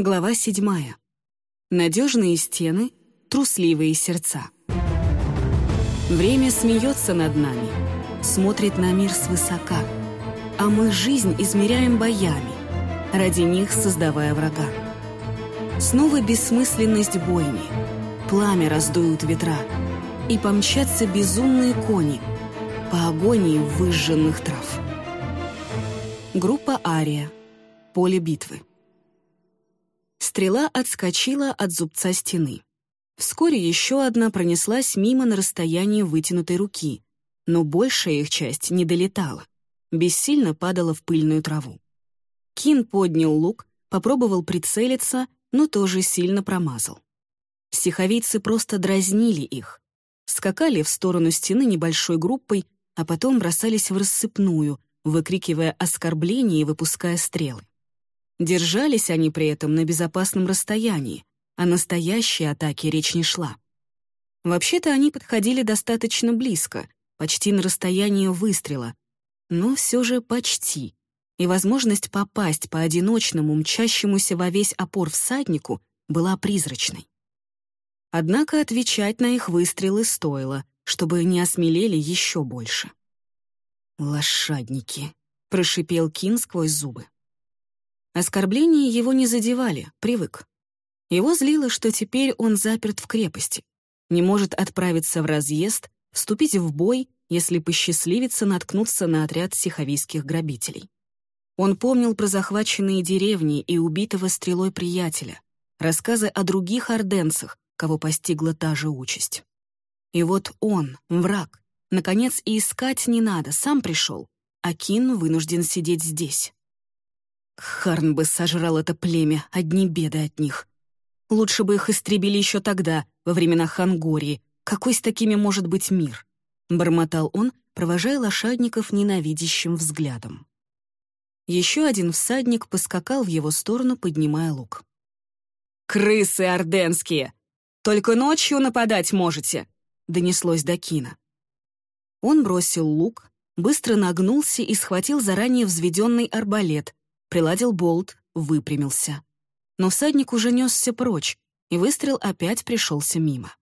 Глава седьмая. Надежные стены, трусливые сердца. Время смеется над нами, смотрит на мир свысока, а мы жизнь измеряем боями, ради них создавая врага. Снова бессмысленность бойни, пламя раздуют ветра, и помчатся безумные кони по агонии выжженных трав. Группа «Ария», Поле битвы. Стрела отскочила от зубца стены. Вскоре еще одна пронеслась мимо на расстоянии вытянутой руки, но большая их часть не долетала, бессильно падала в пыльную траву. Кин поднял лук, попробовал прицелиться, но тоже сильно промазал. Стиховицы просто дразнили их, скакали в сторону стены небольшой группой, а потом бросались в рассыпную, выкрикивая оскорбления и выпуская стрелы. Держались они при этом на безопасном расстоянии, о настоящей атаке речь не шла. Вообще-то они подходили достаточно близко, почти на расстояние выстрела, но все же почти, и возможность попасть по одиночному, мчащемуся во весь опор всаднику была призрачной. Однако отвечать на их выстрелы стоило, чтобы не осмелели еще больше. «Лошадники», — прошипел Кин сквозь зубы. Оскорбления его не задевали, привык. Его злило, что теперь он заперт в крепости, не может отправиться в разъезд, вступить в бой, если посчастливится наткнуться на отряд сиховийских грабителей. Он помнил про захваченные деревни и убитого стрелой приятеля, рассказы о других орденцах, кого постигла та же участь. И вот он, враг, наконец и искать не надо, сам пришел, а Кин вынужден сидеть здесь. Харн бы сожрал это племя, одни беды от них. Лучше бы их истребили еще тогда, во времена Хангории. Какой с такими может быть мир? Бормотал он, провожая лошадников ненавидящим взглядом. Еще один всадник поскакал в его сторону, поднимая лук. «Крысы орденские! Только ночью нападать можете!» — донеслось до Кина. Он бросил лук, быстро нагнулся и схватил заранее взведенный арбалет, приладил болт, выпрямился. Но всадник уже несся прочь, и выстрел опять пришелся мимо.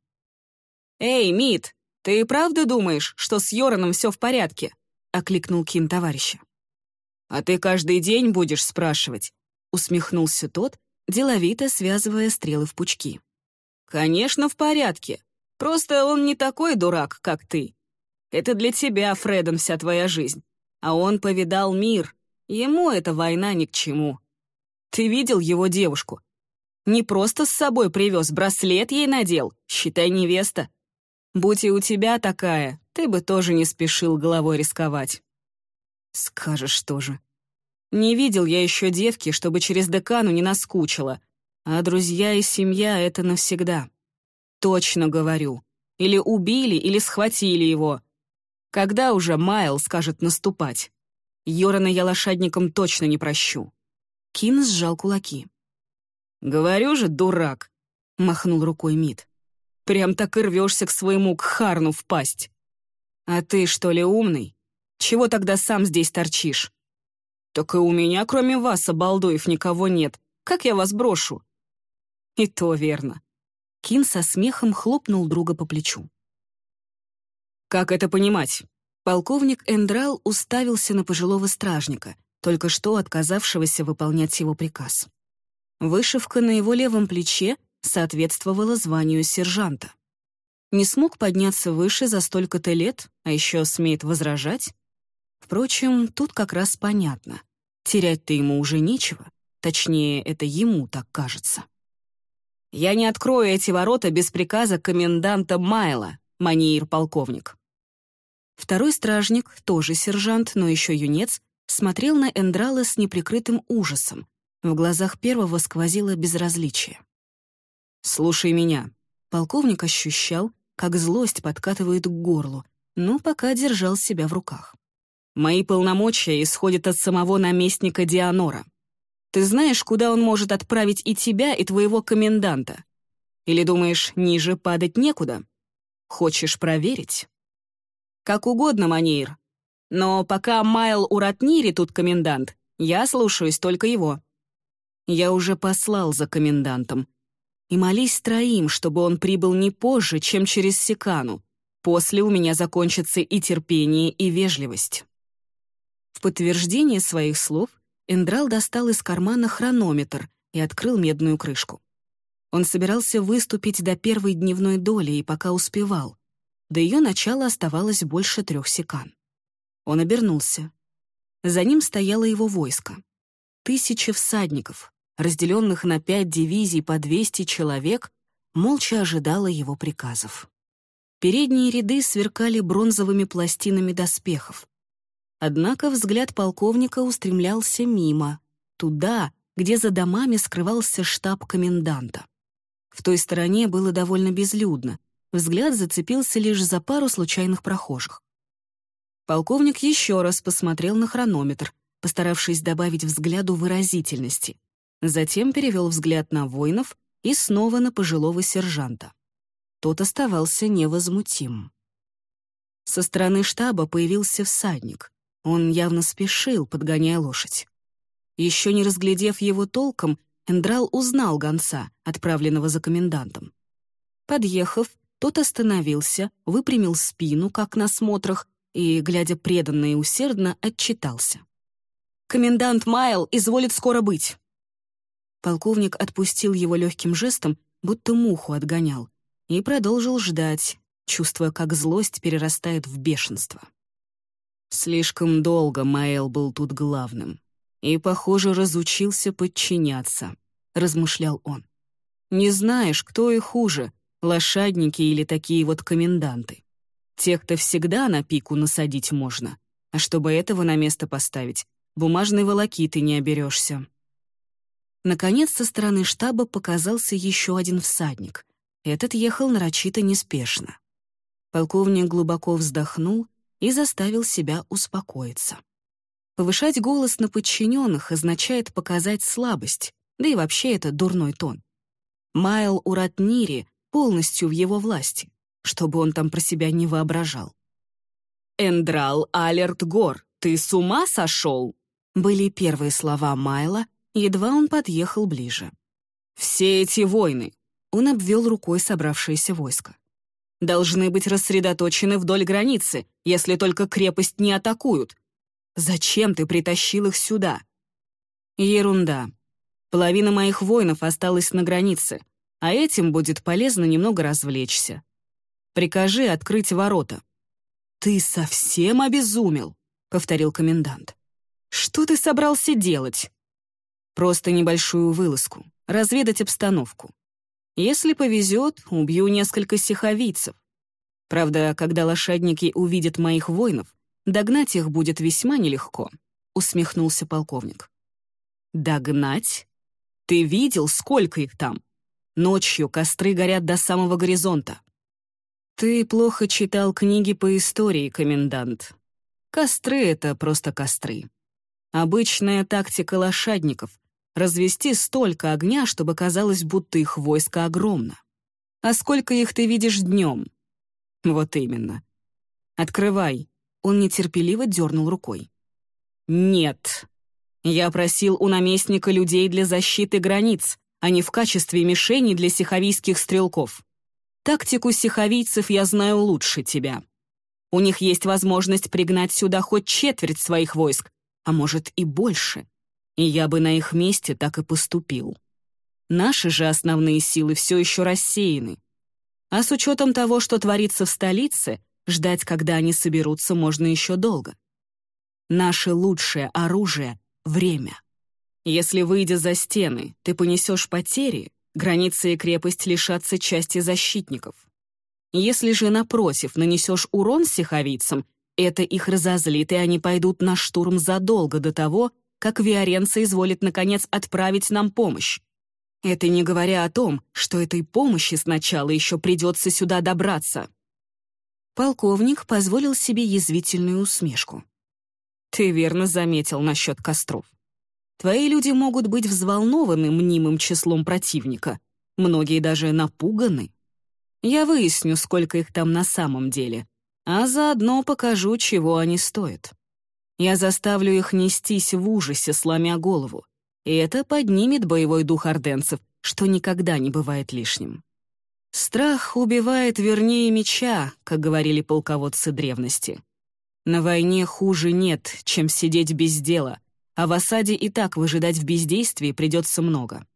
«Эй, Мит, ты правда думаешь, что с Йораном все в порядке?» — окликнул Кин товарища. «А ты каждый день будешь спрашивать?» — усмехнулся тот, деловито связывая стрелы в пучки. «Конечно, в порядке. Просто он не такой дурак, как ты. Это для тебя, Фредон, вся твоя жизнь. А он повидал мир, Ему эта война ни к чему. Ты видел его девушку? Не просто с собой привез, браслет ей надел, считай невеста. Будь и у тебя такая, ты бы тоже не спешил головой рисковать. Скажешь тоже. Не видел я еще девки, чтобы через декану не наскучила. А друзья и семья — это навсегда. Точно говорю. Или убили, или схватили его. Когда уже Майл скажет наступать? Йорана я лошадникам точно не прощу. Кин сжал кулаки. «Говорю же, дурак!» — махнул рукой Мид. «Прям так и рвешься к своему Кхарну впасть. А ты, что ли, умный? Чего тогда сам здесь торчишь?» «Так и у меня, кроме вас, обалдуев, никого нет. Как я вас брошу?» «И то верно». Кин со смехом хлопнул друга по плечу. «Как это понимать? Полковник Эндрал уставился на пожилого стражника, только что отказавшегося выполнять его приказ. Вышивка на его левом плече соответствовала званию сержанта. Не смог подняться выше за столько-то лет, а еще смеет возражать? Впрочем, тут как раз понятно. Терять-то ему уже нечего. Точнее, это ему так кажется. «Я не открою эти ворота без приказа коменданта Майла, маньер полковник», Второй стражник, тоже сержант, но еще юнец, смотрел на Эндрала с неприкрытым ужасом. В глазах первого сквозило безразличие. «Слушай меня». Полковник ощущал, как злость подкатывает к горлу, но пока держал себя в руках. «Мои полномочия исходят от самого наместника Дианора. Ты знаешь, куда он может отправить и тебя, и твоего коменданта? Или думаешь, ниже падать некуда? Хочешь проверить?» Как угодно, Манир. Но пока Майл у Ратнири тут комендант, я слушаюсь только его». Я уже послал за комендантом. И молись троим, чтобы он прибыл не позже, чем через Секану. После у меня закончатся и терпение, и вежливость». В подтверждение своих слов Эндрал достал из кармана хронометр и открыл медную крышку. Он собирался выступить до первой дневной доли и пока успевал. До ее начала оставалось больше трех секан. Он обернулся. За ним стояло его войско. Тысячи всадников, разделенных на пять дивизий по 200 человек, молча ожидало его приказов. Передние ряды сверкали бронзовыми пластинами доспехов. Однако взгляд полковника устремлялся мимо, туда, где за домами скрывался штаб коменданта. В той стороне было довольно безлюдно, взгляд зацепился лишь за пару случайных прохожих. Полковник еще раз посмотрел на хронометр, постаравшись добавить взгляду выразительности. Затем перевел взгляд на воинов и снова на пожилого сержанта. Тот оставался невозмутим. Со стороны штаба появился всадник. Он явно спешил, подгоняя лошадь. Еще не разглядев его толком, Эндрал узнал гонца, отправленного за комендантом. Подъехав, тот остановился, выпрямил спину, как на смотрах, и, глядя преданно и усердно, отчитался. «Комендант Майл изволит скоро быть!» Полковник отпустил его легким жестом, будто муху отгонял, и продолжил ждать, чувствуя, как злость перерастает в бешенство. Слишком долго Майл был тут главным и, похоже, разучился подчиняться, размышлял он. Не знаешь, кто и хуже, лошадники или такие вот коменданты. Тех-то всегда на пику насадить можно, а чтобы этого на место поставить, бумажной волокиты не оберешься. Наконец, со стороны штаба показался еще один всадник. Этот ехал нарочито неспешно. Полковник глубоко вздохнул и заставил себя успокоиться. Повышать голос на подчиненных означает показать слабость, да и вообще это дурной тон. Майл Уратнири полностью в его власти чтобы он там про себя не воображал. «Эндрал Алерт Гор, ты с ума сошел?» были первые слова Майла, едва он подъехал ближе. «Все эти войны!» — он обвел рукой собравшееся войско. «Должны быть рассредоточены вдоль границы, если только крепость не атакуют. Зачем ты притащил их сюда?» «Ерунда. Половина моих воинов осталась на границе, а этим будет полезно немного развлечься. Прикажи открыть ворота». «Ты совсем обезумел?» — повторил комендант. «Что ты собрался делать?» «Просто небольшую вылазку, разведать обстановку. Если повезет, убью несколько сиховийцев. Правда, когда лошадники увидят моих воинов, догнать их будет весьма нелегко», — усмехнулся полковник. «Догнать? Ты видел, сколько их там? Ночью костры горят до самого горизонта. «Ты плохо читал книги по истории, комендант. Костры — это просто костры. Обычная тактика лошадников — развести столько огня, чтобы казалось, будто их войско огромно. А сколько их ты видишь днем? Вот именно. Открывай. Он нетерпеливо дернул рукой. Нет. Я просил у наместника людей для защиты границ, а не в качестве мишени для сиховийских стрелков. Тактику сиховийцев я знаю лучше тебя. У них есть возможность пригнать сюда хоть четверть своих войск, а может и больше. И я бы на их месте так и поступил. Наши же основные силы все еще рассеяны. А с учетом того, что творится в столице, ждать, когда они соберутся, можно еще долго. Наше лучшее оружие — время. Если, выйдя за стены, ты понесешь потери, Границы и крепость лишатся части защитников. Если же, напротив, нанесешь урон сиховицам, это их разозлит, и они пойдут на штурм задолго до того, как Виоренца изволит, наконец, отправить нам помощь. Это не говоря о том, что этой помощи сначала еще придется сюда добраться. Полковник позволил себе язвительную усмешку. Ты верно заметил насчет костров. Твои люди могут быть взволнованы мнимым числом противника, многие даже напуганы. Я выясню, сколько их там на самом деле, а заодно покажу, чего они стоят. Я заставлю их нестись в ужасе, сломя голову. и это поднимет боевой дух орденцев, что никогда не бывает лишним. Страх убивает вернее меча, как говорили полководцы древности. На войне хуже нет, чем сидеть без дела, а в осаде и так выжидать в бездействии придется много.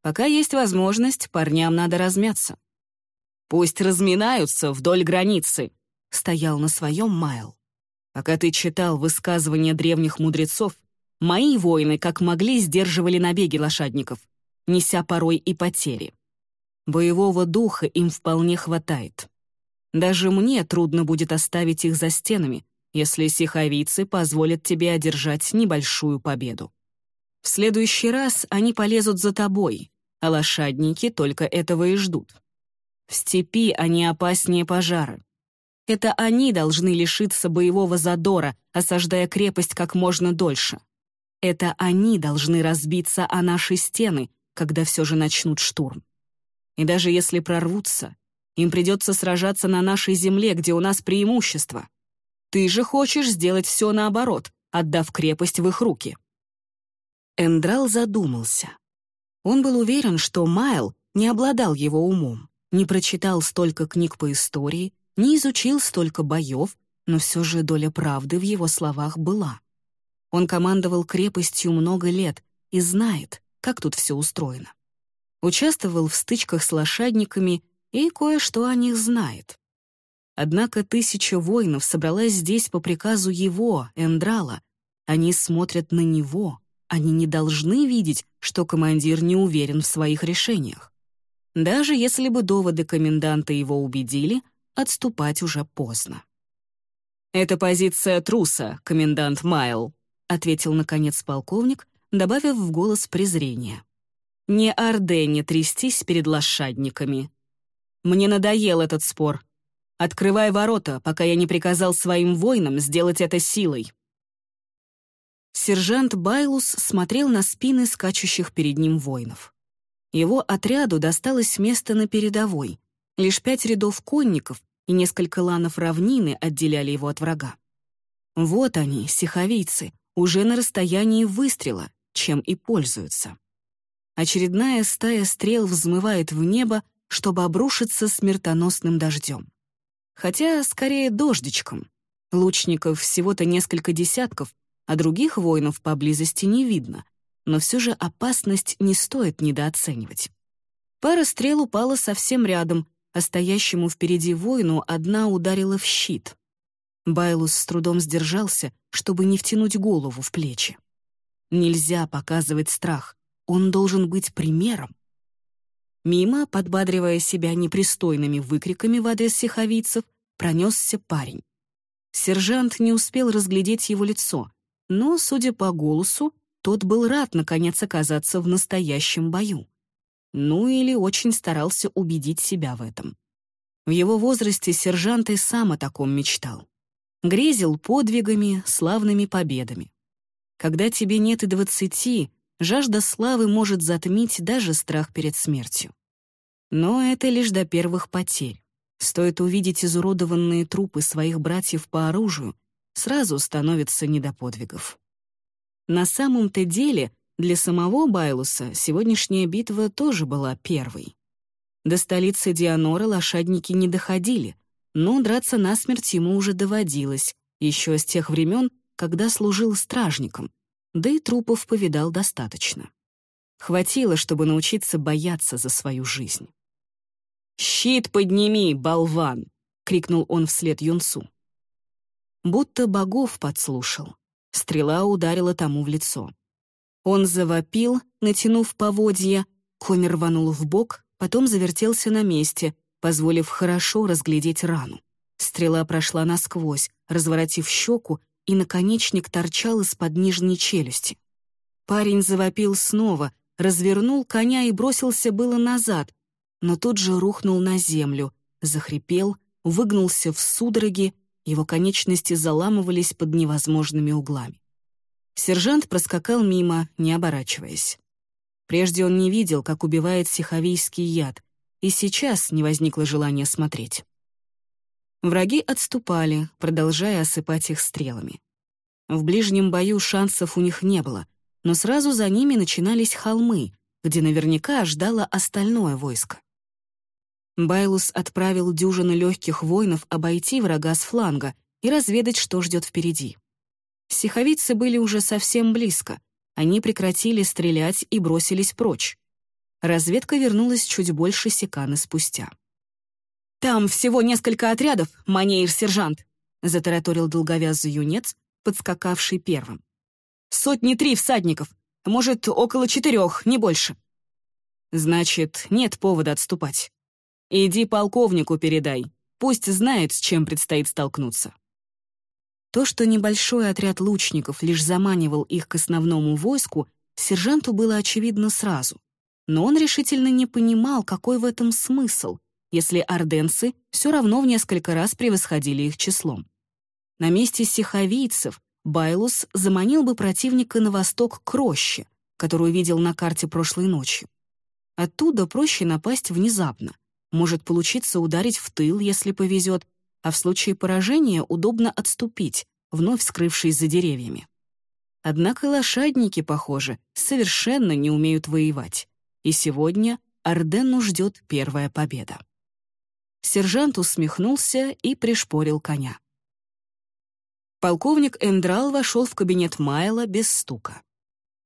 Пока есть возможность, парням надо размяться. «Пусть разминаются вдоль границы», — стоял на своем Майл. Пока ты читал высказывания древних мудрецов, мои воины как могли сдерживали набеги лошадников, неся порой и потери. Боевого духа им вполне хватает. Даже мне трудно будет оставить их за стенами, если сиховицы позволят тебе одержать небольшую победу. В следующий раз они полезут за тобой, а лошадники только этого и ждут. В степи они опаснее пожара. Это они должны лишиться боевого задора, осаждая крепость как можно дольше. Это они должны разбиться о наши стены, когда все же начнут штурм. И даже если прорвутся, им придется сражаться на нашей земле, где у нас преимущество. Ты же хочешь сделать все наоборот, отдав крепость в их руки». Эндрал задумался. Он был уверен, что Майл не обладал его умом, не прочитал столько книг по истории, не изучил столько боев, но все же доля правды в его словах была. Он командовал крепостью много лет и знает, как тут все устроено. Участвовал в стычках с лошадниками и кое-что о них знает. Однако тысяча воинов собралась здесь по приказу его, Эндрала. Они смотрят на него. Они не должны видеть, что командир не уверен в своих решениях. Даже если бы доводы коменданта его убедили, отступать уже поздно. «Это позиция труса, комендант Майл», — ответил, наконец, полковник, добавив в голос презрения. «Не Ордене трястись перед лошадниками. Мне надоел этот спор. Открывай ворота, пока я не приказал своим воинам сделать это силой». Сержант Байлус смотрел на спины скачущих перед ним воинов. Его отряду досталось место на передовой. Лишь пять рядов конников и несколько ланов равнины отделяли его от врага. Вот они, сиховийцы, уже на расстоянии выстрела, чем и пользуются. Очередная стая стрел взмывает в небо, чтобы обрушиться смертоносным дождем. Хотя, скорее, дождичком. Лучников всего-то несколько десятков, а других воинов поблизости не видно, но все же опасность не стоит недооценивать. Пара стрел упала совсем рядом, а стоящему впереди воину одна ударила в щит. Байлус с трудом сдержался, чтобы не втянуть голову в плечи. Нельзя показывать страх, он должен быть примером. Мимо, подбадривая себя непристойными выкриками в адрес сиховийцев, пронесся парень. Сержант не успел разглядеть его лицо, но, судя по голосу, тот был рад наконец оказаться в настоящем бою. Ну или очень старался убедить себя в этом. В его возрасте сержант и сам о таком мечтал. Грезил подвигами, славными победами. Когда тебе нет и двадцати, жажда славы может затмить даже страх перед смертью. Но это лишь до первых потерь. Стоит увидеть изуродованные трупы своих братьев по оружию, сразу становится не до подвигов. На самом-то деле для самого Байлуса сегодняшняя битва тоже была первой. До столицы Дианора лошадники не доходили, но драться насмерть ему уже доводилось, еще с тех времен, когда служил стражником, да и трупов повидал достаточно. Хватило, чтобы научиться бояться за свою жизнь. «Щит подними, болван!» — крикнул он вслед Юнцу. Будто богов подслушал. Стрела ударила тому в лицо. Он завопил, натянув поводья, конь рванул в бок, потом завертелся на месте, позволив хорошо разглядеть рану. Стрела прошла насквозь, разворотив щеку и наконечник торчал из-под нижней челюсти. Парень завопил снова, развернул коня и бросился было назад, но тут же рухнул на землю, захрипел, выгнулся в судороги, его конечности заламывались под невозможными углами. Сержант проскакал мимо, не оборачиваясь. Прежде он не видел, как убивает сиховийский яд, и сейчас не возникло желания смотреть. Враги отступали, продолжая осыпать их стрелами. В ближнем бою шансов у них не было, но сразу за ними начинались холмы, где наверняка ждало остальное войско. Байлус отправил дюжину легких воинов обойти врага с фланга и разведать, что ждет впереди. Сиховицы были уже совсем близко. Они прекратили стрелять и бросились прочь. Разведка вернулась чуть больше секаны спустя. «Там всего несколько отрядов, манеир-сержант», — затараторил долговязый юнец, подскакавший первым. «Сотни три всадников, может, около четырех, не больше». «Значит, нет повода отступать. Иди полковнику передай, пусть знает, с чем предстоит столкнуться». То, что небольшой отряд лучников лишь заманивал их к основному войску, сержанту было очевидно сразу. Но он решительно не понимал, какой в этом смысл, если орденцы все равно в несколько раз превосходили их числом. На месте сиховийцев Байлус заманил бы противника на восток к роще, которую видел на карте прошлой ночью. Оттуда проще напасть внезапно. Может получиться ударить в тыл, если повезет, а в случае поражения удобно отступить, вновь скрывшись за деревьями. Однако лошадники, похоже, совершенно не умеют воевать, и сегодня Ордену ждет первая победа. Сержант усмехнулся и пришпорил коня. Полковник Эндрал вошел в кабинет Майла без стука.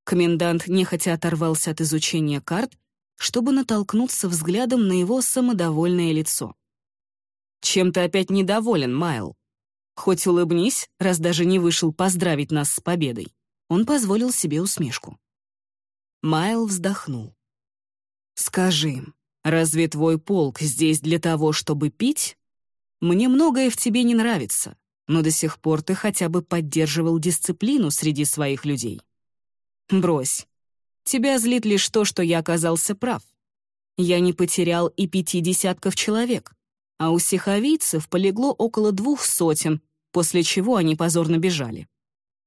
Комендант нехотя оторвался от изучения карт, чтобы натолкнуться взглядом на его самодовольное лицо. Чем ты опять недоволен, Майл? Хоть улыбнись, раз даже не вышел поздравить нас с победой. Он позволил себе усмешку. Майл вздохнул. «Скажи, разве твой полк здесь для того, чтобы пить? Мне многое в тебе не нравится, но до сих пор ты хотя бы поддерживал дисциплину среди своих людей. Брось. Тебя злит лишь то, что я оказался прав. Я не потерял и пяти десятков человек а у сиховийцев полегло около двух сотен, после чего они позорно бежали.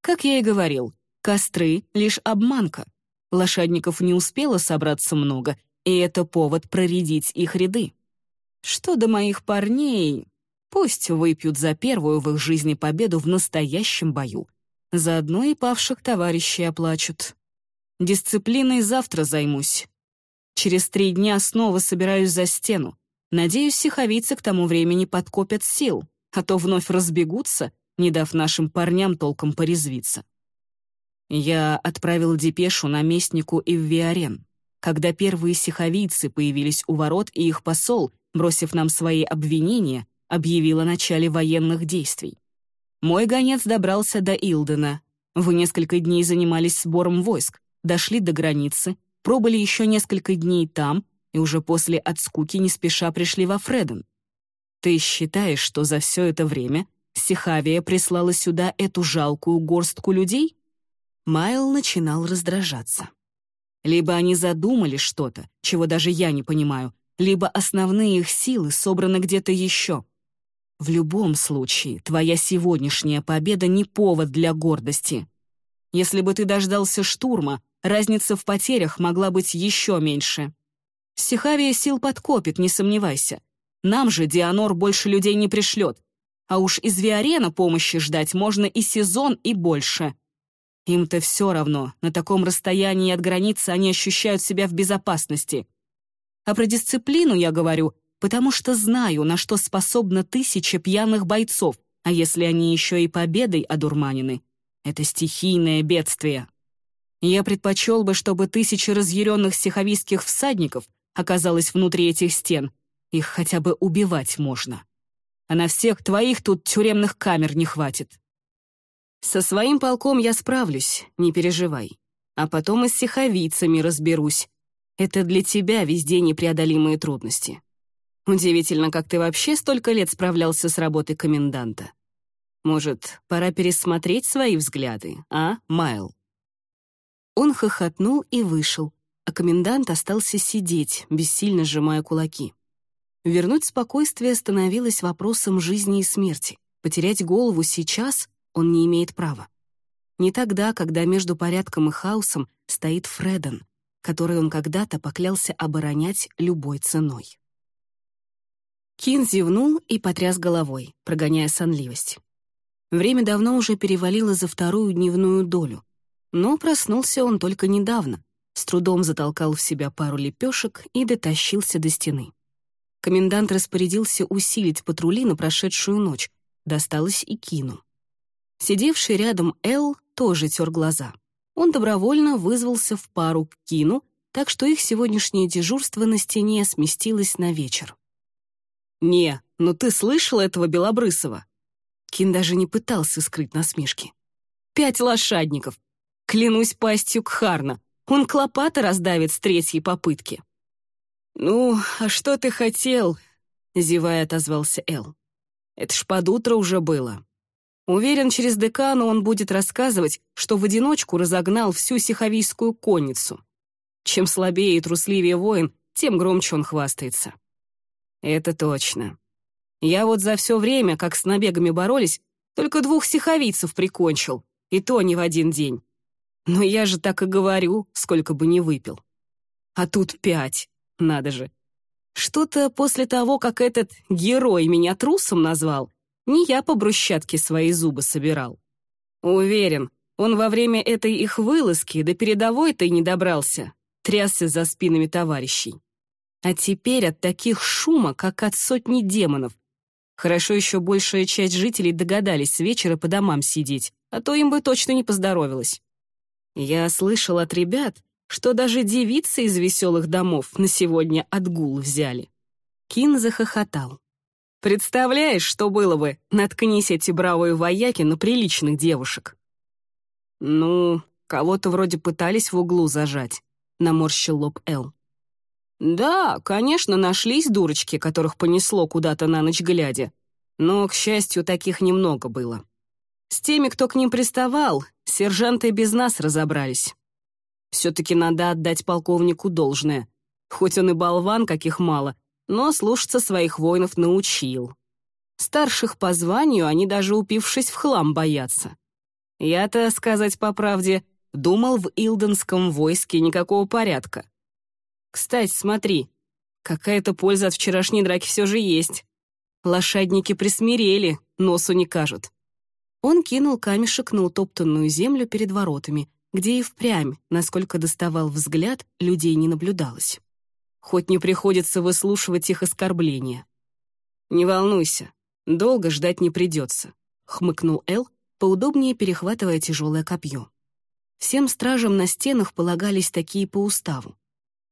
Как я и говорил, костры — лишь обманка. Лошадников не успело собраться много, и это повод проредить их ряды. Что до моих парней, пусть выпьют за первую в их жизни победу в настоящем бою. Заодно и павших товарищей оплачут. Дисциплиной завтра займусь. Через три дня снова собираюсь за стену. Надеюсь, сиховицы к тому времени подкопят сил, а то вновь разбегутся, не дав нашим парням толком порезвиться. Я отправил депешу наместнику Иввиарен. Когда первые сиховийцы появились у ворот, и их посол, бросив нам свои обвинения, объявил о начале военных действий. Мой гонец добрался до Илдена. Вы несколько дней занимались сбором войск, дошли до границы, пробыли еще несколько дней там, и уже после от скуки не спеша пришли во Фреден. Ты считаешь, что за все это время Сихавия прислала сюда эту жалкую горстку людей? Майл начинал раздражаться. Либо они задумали что-то, чего даже я не понимаю, либо основные их силы собраны где-то еще. В любом случае, твоя сегодняшняя победа не повод для гордости. Если бы ты дождался штурма, разница в потерях могла быть еще меньше. Сихавия сил подкопит, не сомневайся. Нам же Дианор больше людей не пришлет. А уж из Виарена помощи ждать можно и сезон, и больше. Им-то все равно, на таком расстоянии от границы они ощущают себя в безопасности. А про дисциплину я говорю, потому что знаю, на что способна тысяча пьяных бойцов, а если они еще и победой одурманены. Это стихийное бедствие. Я предпочел бы, чтобы тысячи разъяренных сиховийских всадников оказалась внутри этих стен. Их хотя бы убивать можно. А на всех твоих тут тюремных камер не хватит. Со своим полком я справлюсь, не переживай. А потом и с сиховицами разберусь. Это для тебя везде непреодолимые трудности. Удивительно, как ты вообще столько лет справлялся с работой коменданта. Может, пора пересмотреть свои взгляды, а, Майл?» Он хохотнул и вышел, а комендант остался сидеть, бессильно сжимая кулаки. Вернуть спокойствие становилось вопросом жизни и смерти. Потерять голову сейчас он не имеет права. Не тогда, когда между порядком и хаосом стоит Фреден, который он когда-то поклялся оборонять любой ценой. Кин зевнул и потряс головой, прогоняя сонливость. Время давно уже перевалило за вторую дневную долю. Но проснулся он только недавно, с трудом затолкал в себя пару лепешек и дотащился до стены. Комендант распорядился усилить патрули на прошедшую ночь, досталось и Кину. Сидевший рядом Эл тоже тер глаза. Он добровольно вызвался в пару к Кину, так что их сегодняшнее дежурство на стене сместилось на вечер. «Не, ну ты слышал этого Белобрысова?» Кин даже не пытался скрыть насмешки. «Пять лошадников! Клянусь пастью Кхарна, он клопата раздавит с третьей попытки». «Ну, а что ты хотел?» — зевая отозвался Эл. «Это ж под утро уже было. Уверен, через декану он будет рассказывать, что в одиночку разогнал всю сиховийскую конницу. Чем слабее и трусливее воин, тем громче он хвастается. Это точно. Я вот за все время, как с набегами боролись, только двух сиховийцев прикончил, и то не в один день. Но я же так и говорю, сколько бы не выпил. А тут пять, надо же. Что-то после того, как этот герой меня трусом назвал, не я по брусчатке свои зубы собирал. Уверен, он во время этой их вылазки до передовой-то и не добрался, трясся за спинами товарищей. А теперь от таких шума, как от сотни демонов. Хорошо еще большая часть жителей догадались с вечера по домам сидеть, а то им бы точно не поздоровилось. Я слышал от ребят, что даже девицы из веселых домов на сегодня отгул взяли. Кин захохотал. Представляешь, что было бы, наткнись эти бравые вояки на приличных девушек? Ну, кого-то вроде пытались в углу зажать, наморщил лоб Эл. Да, конечно, нашлись дурочки, которых понесло куда-то на ночь глядя, но, к счастью, таких немного было. С теми, кто к ним приставал, сержанты без нас разобрались. Все-таки надо отдать полковнику должное. Хоть он и болван, каких мало, но слушаться своих воинов научил. Старших по званию они даже упившись в хлам боятся. Я-то, сказать по правде, думал в Илденском войске никакого порядка. Кстати, смотри, какая-то польза от вчерашней драки все же есть. Лошадники присмирели, носу не кажут. Он кинул камешек на утоптанную землю перед воротами, где и впрямь, насколько доставал взгляд, людей не наблюдалось. Хоть не приходится выслушивать их оскорбления. «Не волнуйся, долго ждать не придется», — хмыкнул Эл, поудобнее перехватывая тяжелое копье. Всем стражам на стенах полагались такие по уставу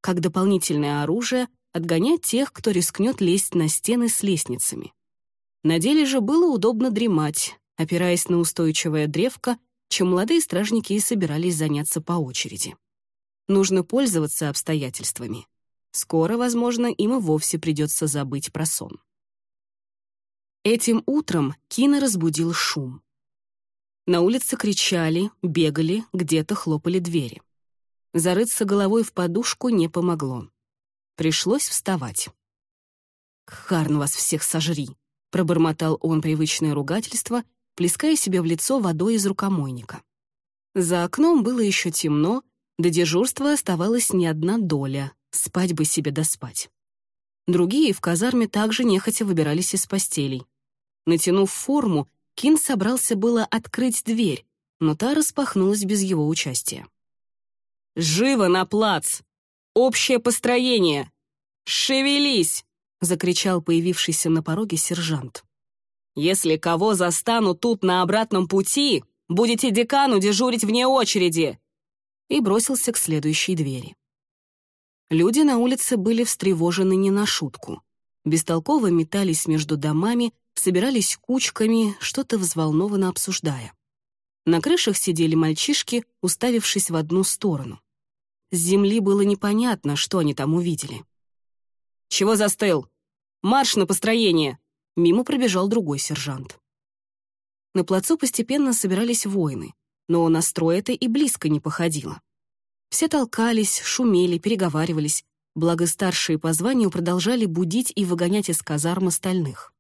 как дополнительное оружие отгонять тех, кто рискнет лезть на стены с лестницами. На деле же было удобно дремать, опираясь на устойчивое древко, чем молодые стражники и собирались заняться по очереди. Нужно пользоваться обстоятельствами. Скоро, возможно, им и вовсе придется забыть про сон. Этим утром Кина разбудил шум. На улице кричали, бегали, где-то хлопали двери. Зарыться головой в подушку не помогло. Пришлось вставать. «Харн вас всех сожри!» — пробормотал он привычное ругательство, плеская себе в лицо водой из рукомойника. За окном было еще темно, до дежурства оставалась не одна доля, спать бы себе доспать. Другие в казарме также нехотя выбирались из постелей. Натянув форму, Кин собрался было открыть дверь, но та распахнулась без его участия. Живо на плац! Общее построение! Шевелись!» — закричал появившийся на пороге сержант. «Если кого застану тут на обратном пути, будете декану дежурить вне очереди!» И бросился к следующей двери. Люди на улице были встревожены не на шутку. Бестолково метались между домами, собирались кучками, что-то взволнованно обсуждая. На крышах сидели мальчишки, уставившись в одну сторону. С земли было непонятно, что они там увидели. «Чего застыл? Марш на построение!» Мимо пробежал другой сержант. На плацу постепенно собирались воины, но на это и близко не походило. Все толкались, шумели, переговаривались, благо старшие по званию продолжали будить и выгонять из казарм остальных.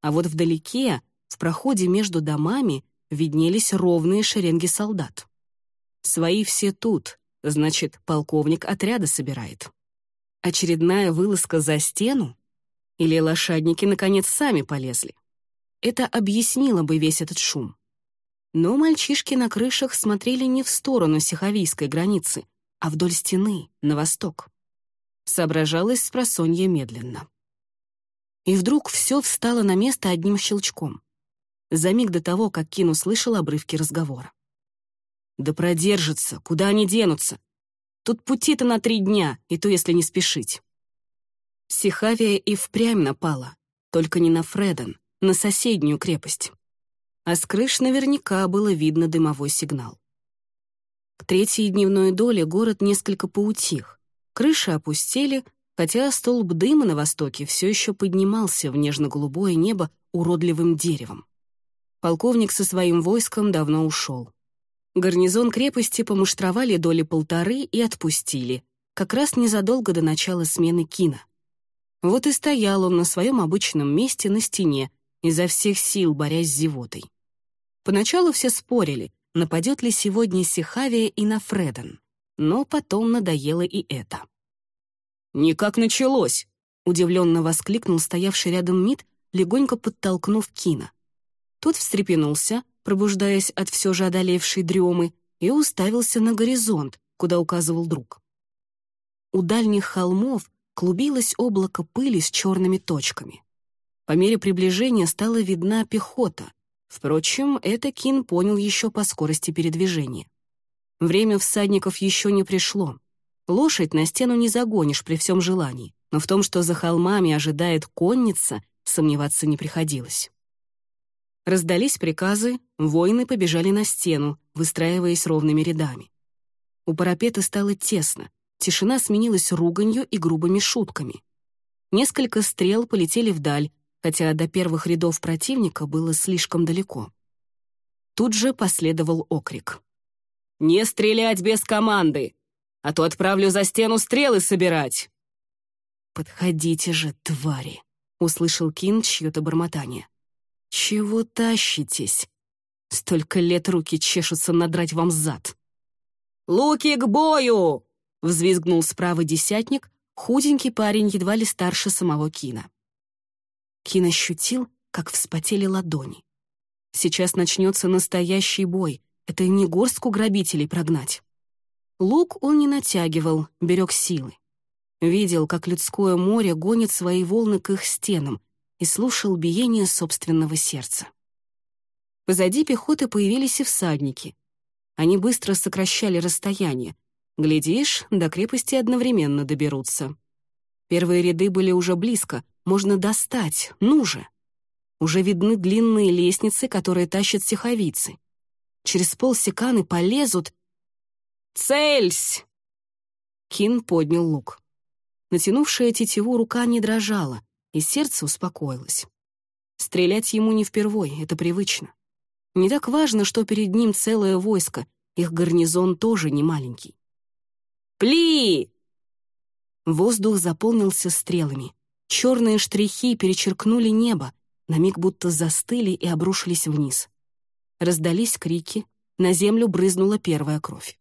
А вот вдалеке, в проходе между домами, виднелись ровные шеренги солдат. Свои все тут, значит, полковник отряда собирает. Очередная вылазка за стену? Или лошадники, наконец, сами полезли? Это объяснило бы весь этот шум. Но мальчишки на крышах смотрели не в сторону Сиховийской границы, а вдоль стены, на восток. Соображалось с просонья медленно. И вдруг все встало на место одним щелчком. За миг до того, как Кин услышал обрывки разговора. «Да продержится, куда они денутся? Тут пути-то на три дня, и то, если не спешить». Сихавия и впрямь напала, только не на Фреден, на соседнюю крепость. А с крыш наверняка было видно дымовой сигнал. К третьей дневной доле город несколько поутих. Крыши опустели, хотя столб дыма на востоке все еще поднимался в нежно-голубое небо уродливым деревом. Полковник со своим войском давно ушел. Гарнизон крепости помуштровали доли полторы и отпустили, как раз незадолго до начала смены Кина. Вот и стоял он на своем обычном месте на стене, изо всех сил борясь с зевотой. Поначалу все спорили, нападет ли сегодня Сихавия и на Фреден, но потом надоело и это. «Никак началось!» — удивленно воскликнул стоявший рядом Мид, легонько подтолкнув Кина. Тот встрепенулся, пробуждаясь от все же одолевшей дремы, и уставился на горизонт, куда указывал друг. У дальних холмов клубилось облако пыли с черными точками. По мере приближения стала видна пехота. Впрочем, это Кин понял еще по скорости передвижения. Время всадников еще не пришло. Лошадь на стену не загонишь при всем желании, но в том, что за холмами ожидает конница, сомневаться не приходилось. Раздались приказы, воины побежали на стену, выстраиваясь ровными рядами. У парапета стало тесно, Тишина сменилась руганью и грубыми шутками. Несколько стрел полетели вдаль, хотя до первых рядов противника было слишком далеко. Тут же последовал окрик. «Не стрелять без команды, а то отправлю за стену стрелы собирать!» «Подходите же, твари!» — услышал Кин чье-то бормотание. «Чего тащитесь? Столько лет руки чешутся надрать вам зад!» «Луки к бою!» Взвизгнул справа десятник, худенький парень едва ли старше самого Кина. Кин ощутил, как вспотели ладони. Сейчас начнется настоящий бой. Это не горстку грабителей прогнать. Лук он не натягивал, берег силы. Видел, как людское море гонит свои волны к их стенам и слушал биение собственного сердца. Позади пехоты появились и всадники. Они быстро сокращали расстояние, Глядишь, до крепости одновременно доберутся. Первые ряды были уже близко, можно достать, ну же. Уже видны длинные лестницы, которые тащат сиховицы. Через полсеканы полезут. «Цельсь!» Кин поднял лук. Натянувшая тетиву рука не дрожала, и сердце успокоилось. Стрелять ему не впервой, это привычно. Не так важно, что перед ним целое войско, их гарнизон тоже не маленький. Пли!» Воздух заполнился стрелами. Черные штрихи перечеркнули небо, на миг будто застыли и обрушились вниз. Раздались крики, на землю брызнула первая кровь.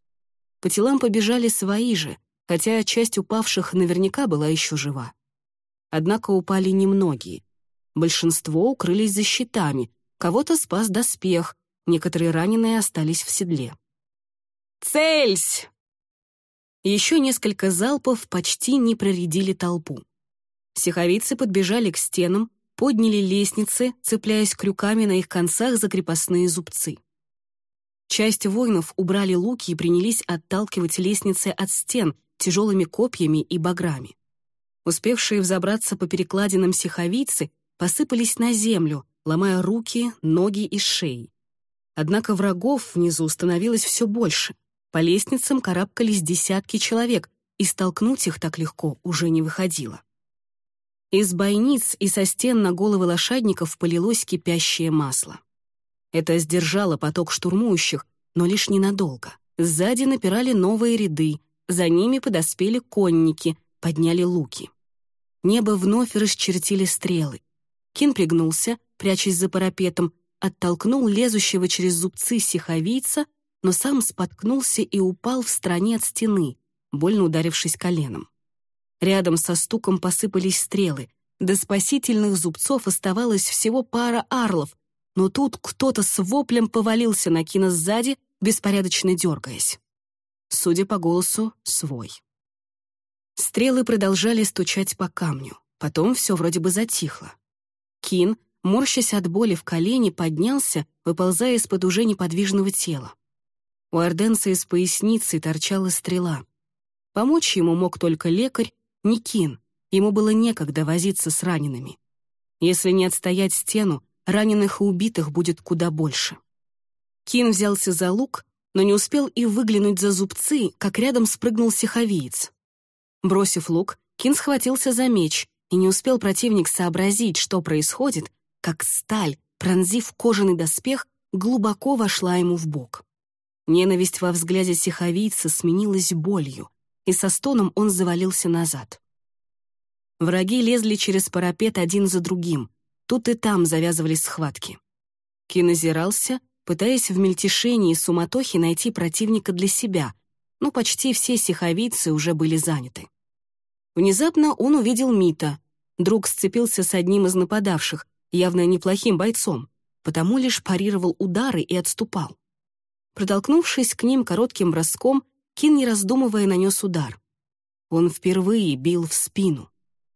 По телам побежали свои же, хотя часть упавших наверняка была еще жива. Однако упали немногие. Большинство укрылись за щитами, кого-то спас доспех, некоторые раненые остались в седле. «Цельсь!» Еще несколько залпов почти не проредили толпу. Сиховицы подбежали к стенам, подняли лестницы, цепляясь крюками на их концах за крепостные зубцы. Часть воинов убрали луки и принялись отталкивать лестницы от стен тяжелыми копьями и баграми. Успевшие взобраться по перекладинам сиховицы посыпались на землю, ломая руки, ноги и шеи. Однако врагов внизу становилось все больше — по лестницам карабкались десятки человек, и столкнуть их так легко уже не выходило. Из бойниц и со стен на головы лошадников полилось кипящее масло. Это сдержало поток штурмующих, но лишь ненадолго. Сзади напирали новые ряды, за ними подоспели конники, подняли луки. Небо вновь расчертили стрелы. Кин пригнулся, прячась за парапетом, оттолкнул лезущего через зубцы сиховийца, но сам споткнулся и упал в стороне от стены, больно ударившись коленом. Рядом со стуком посыпались стрелы. До спасительных зубцов оставалось всего пара арлов, но тут кто-то с воплем повалился на Кина сзади, беспорядочно дергаясь. Судя по голосу, свой. Стрелы продолжали стучать по камню, потом все вроде бы затихло. Кин, морщась от боли в колене, поднялся, выползая из-под уже неподвижного тела. У Орденса из поясницы торчала стрела. Помочь ему мог только лекарь, не Кин. Ему было некогда возиться с ранеными. Если не отстоять стену, раненых и убитых будет куда больше. Кин взялся за лук, но не успел и выглянуть за зубцы, как рядом спрыгнул сиховиец. Бросив лук, Кин схватился за меч, и не успел противник сообразить, что происходит, как сталь, пронзив кожаный доспех, глубоко вошла ему в бок. Ненависть во взгляде сиховийца сменилась болью, и со стоном он завалился назад. Враги лезли через парапет один за другим, тут и там завязывались схватки. Кин озирался, пытаясь в мельтешении и суматохе найти противника для себя, но почти все сиховицы уже были заняты. Внезапно он увидел Мита. Друг сцепился с одним из нападавших, явно неплохим бойцом, потому лишь парировал удары и отступал. Протолкнувшись к ним коротким броском, Кин, не раздумывая, нанес удар. Он впервые бил в спину.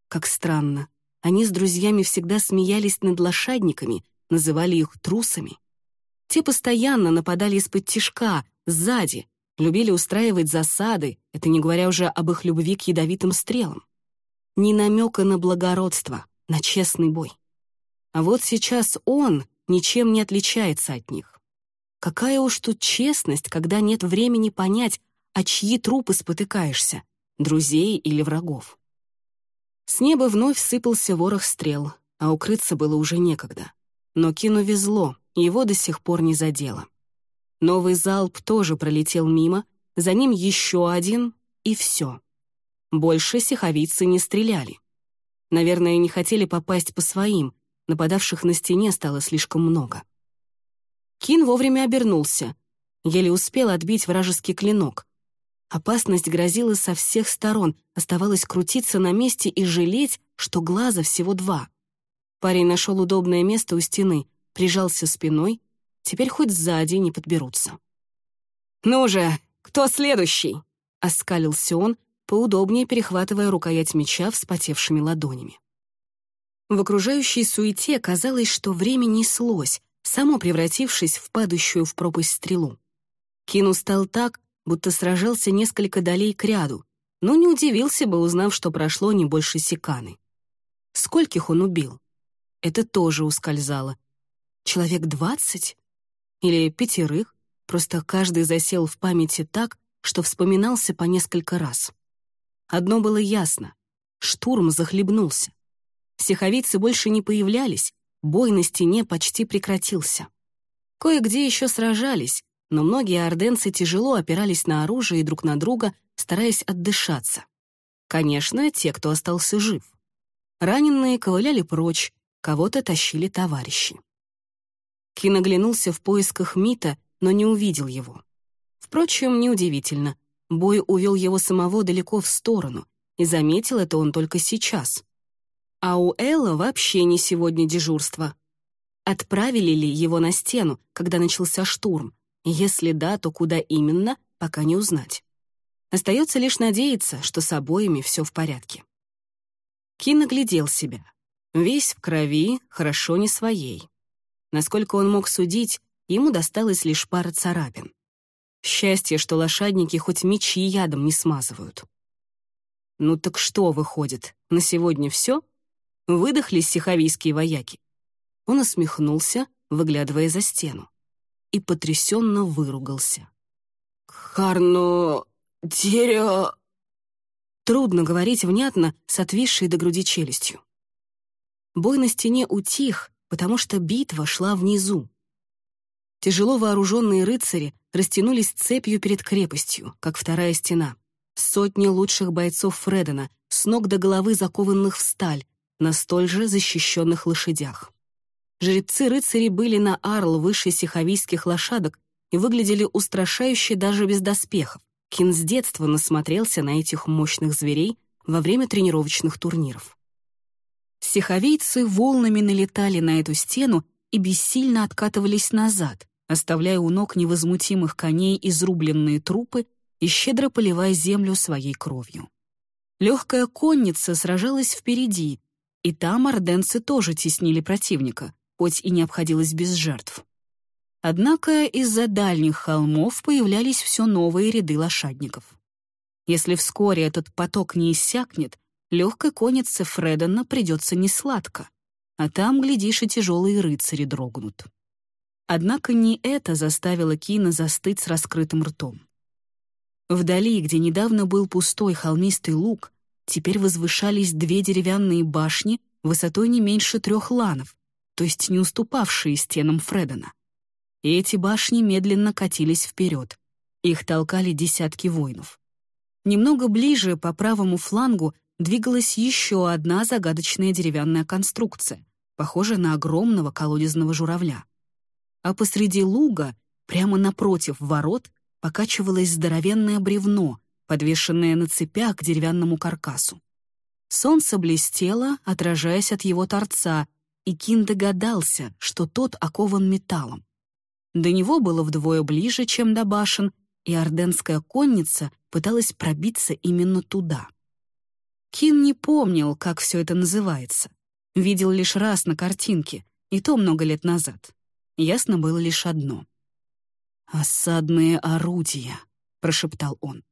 Как странно. Они с друзьями всегда смеялись над лошадниками, называли их трусами. Те постоянно нападали из-под тишка, сзади, любили устраивать засады, это не говоря уже об их любви к ядовитым стрелам. Ни намека на благородство, на честный бой. А вот сейчас он ничем не отличается от них. Какая уж тут честность, когда нет времени понять, о чьи трупы спотыкаешься, друзей или врагов. С неба вновь сыпался ворох стрел, а укрыться было уже некогда. Но Кину везло, его до сих пор не задело. Новый залп тоже пролетел мимо, за ним еще один, и все. Больше сиховицы не стреляли. Наверное, не хотели попасть по своим, нападавших на стене стало слишком много. Кин вовремя обернулся, еле успел отбить вражеский клинок. Опасность грозила со всех сторон, оставалось крутиться на месте и жалеть, что глаза всего два. Парень нашел удобное место у стены, прижался спиной, теперь хоть сзади не подберутся. «Ну же, кто следующий?» — оскалился он, поудобнее перехватывая рукоять меча вспотевшими ладонями. В окружающей суете казалось, что время неслось, само превратившись в падающую в пропасть стрелу. Кин стал так, будто сражался несколько долей к ряду, но не удивился бы, узнав, что прошло не больше секаны. Скольких он убил? Это тоже ускользало, Человек двадцать? Или пятерых? Просто каждый засел в памяти так, что вспоминался по несколько раз. Одно было ясно — штурм захлебнулся. Сиховицы больше не появлялись, бой на стене почти прекратился. Кое-где еще сражались, но многие орденцы тяжело опирались на оружие и друг на друга, стараясь отдышаться. Конечно, те, кто остался жив. Раненые ковыляли прочь, кого-то тащили товарищи. Кин оглянулся в поисках Мита, но не увидел его. Впрочем, неудивительно. Бой увел его самого далеко в сторону, и заметил это он только сейчас. А у Элла вообще не сегодня дежурство. Отправили ли его на стену, когда начался штурм? Если да, то куда именно, пока не узнать. Остается лишь надеяться, что с обоими все в порядке. Кин оглядел себя. Весь в крови, хорошо не своей. Насколько он мог судить, ему досталось лишь пара царапин. Счастье, что лошадники хоть мечи ядом не смазывают. Ну так что выходит, на сегодня все? Выдохлись сиховийские вояки. Он усмехнулся, выглядывая за стену, и потрясенно выругался. «Харно... дерево...» Трудно говорить внятно с отвисшей до груди челюстью. Бой на стене утих, потому что битва шла внизу. Тяжело вооруженные рыцари растянулись цепью перед крепостью, как вторая стена. Сотни лучших бойцов Фредена, с ног до головы закованных в сталь, на столь же защищенных лошадях. Жрецы-рыцари были на арл выше сиховийских лошадок и выглядели устрашающе даже без доспехов. Кин с детства насмотрелся на этих мощных зверей во время тренировочных турниров. Сиховейцы волнами налетали на эту стену и бессильно откатывались назад, оставляя у ног невозмутимых коней изрубленные трупы и щедро поливая землю своей кровью. Легкая конница сражалась впереди, и там орденцы тоже теснили противника, хоть и не обходилось без жертв. Однако из-за дальних холмов появлялись все новые ряды лошадников. Если вскоре этот поток не иссякнет, легкой коннице Фредена придется несладко, а там, глядишь, и тяжелые рыцари дрогнут. Однако не это заставило Кина застыть с раскрытым ртом. Вдали, где недавно был пустой холмистый луг, теперь возвышались две деревянные башни высотой не меньше трех ланов, то есть не уступавшие стенам Фредена. И эти башни медленно катились вперед. Их толкали десятки воинов. Немного ближе, по правому флангу, двигалась еще одна загадочная деревянная конструкция, похожая на огромного колодезного журавля. А посреди луга, прямо напротив ворот, покачивалось здоровенное бревно, подвешенное на цепях к деревянному каркасу. Солнце блестело, отражаясь от его торца, и Кин догадался, что тот окован металлом. До него было вдвое ближе, чем до башен, и орденская конница пыталась пробиться именно туда. Кин не помнил, как все это называется. Видел лишь раз на картинке, и то много лет назад. Ясно было лишь одно. «Осадные орудия», — прошептал он.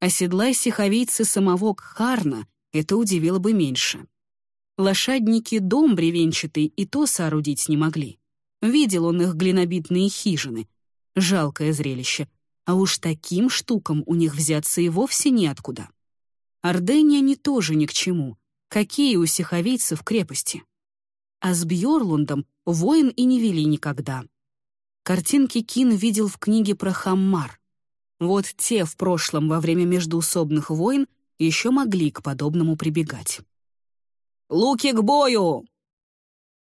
Оседлай сиховийцы самого Кхарна, это удивило бы меньше. Лошадники дом бревенчатый и то соорудить не могли. Видел он их глинобитные хижины. Жалкое зрелище, а уж таким штукам у них взяться и вовсе неоткуда. Ордения не тоже ни к чему. Какие у сиховейцев крепости? А с Бьорлундом воин и не вели никогда. Картинки Кин видел в книге про Хаммар. Вот те в прошлом во время междуусобных войн еще могли к подобному прибегать. «Луки к бою!»